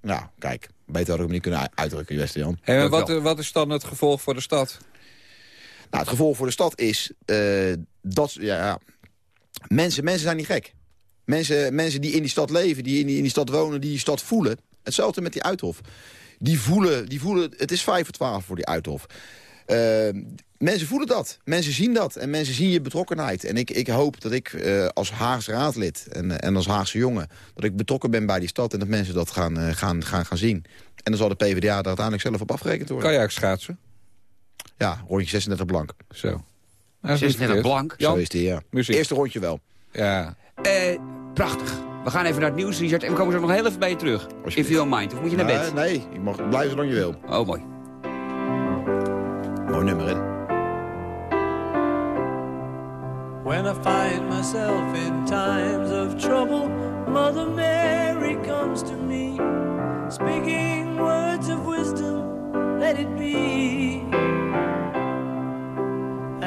Nou, kijk. Beter had ik hem niet kunnen uitdrukken. Hey, maar Dat wat, wat is dan het gevolg voor de stad? Nou, het gevolg voor de stad is eh, dat... Ja, mensen, mensen zijn niet gek. Mensen, mensen die in die stad leven, die in die, in die stad wonen, die die stad voelen. Hetzelfde met die Uithof. Die voelen, die voelen het is vijf voor twaalf voor die Uithof. Eh, mensen voelen dat. Mensen zien dat. En mensen zien je betrokkenheid. En ik, ik hoop dat ik eh, als Haagse raadlid en, en als Haagse jongen... dat ik betrokken ben bij die stad en dat mensen dat gaan, gaan, gaan, gaan zien. En dan zal de PvdA daar uiteindelijk zelf op afgerekend worden. Kan ook schaatsen? Ja, rondje 36 blank. Zo. Nou, Ze is net een verkeerd. blank. Zo is die, ja. muziek. Eerste rondje wel. Ja. Eh, prachtig. We gaan even naar het nieuws, Richard. En we komen zo nog heel even bij je terug. If you don't mind. Of moet je naar bed? Nee, nee, je mag blijven zolang je wil. Oh, mooi. Mooi nummer, hè? When I find myself in times of trouble, Mother Mary comes to me, speaking words of wisdom, let it be.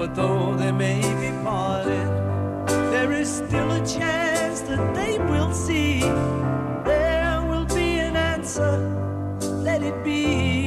For though they may be parted, there is still a chance that they will see. There will be an answer, let it be.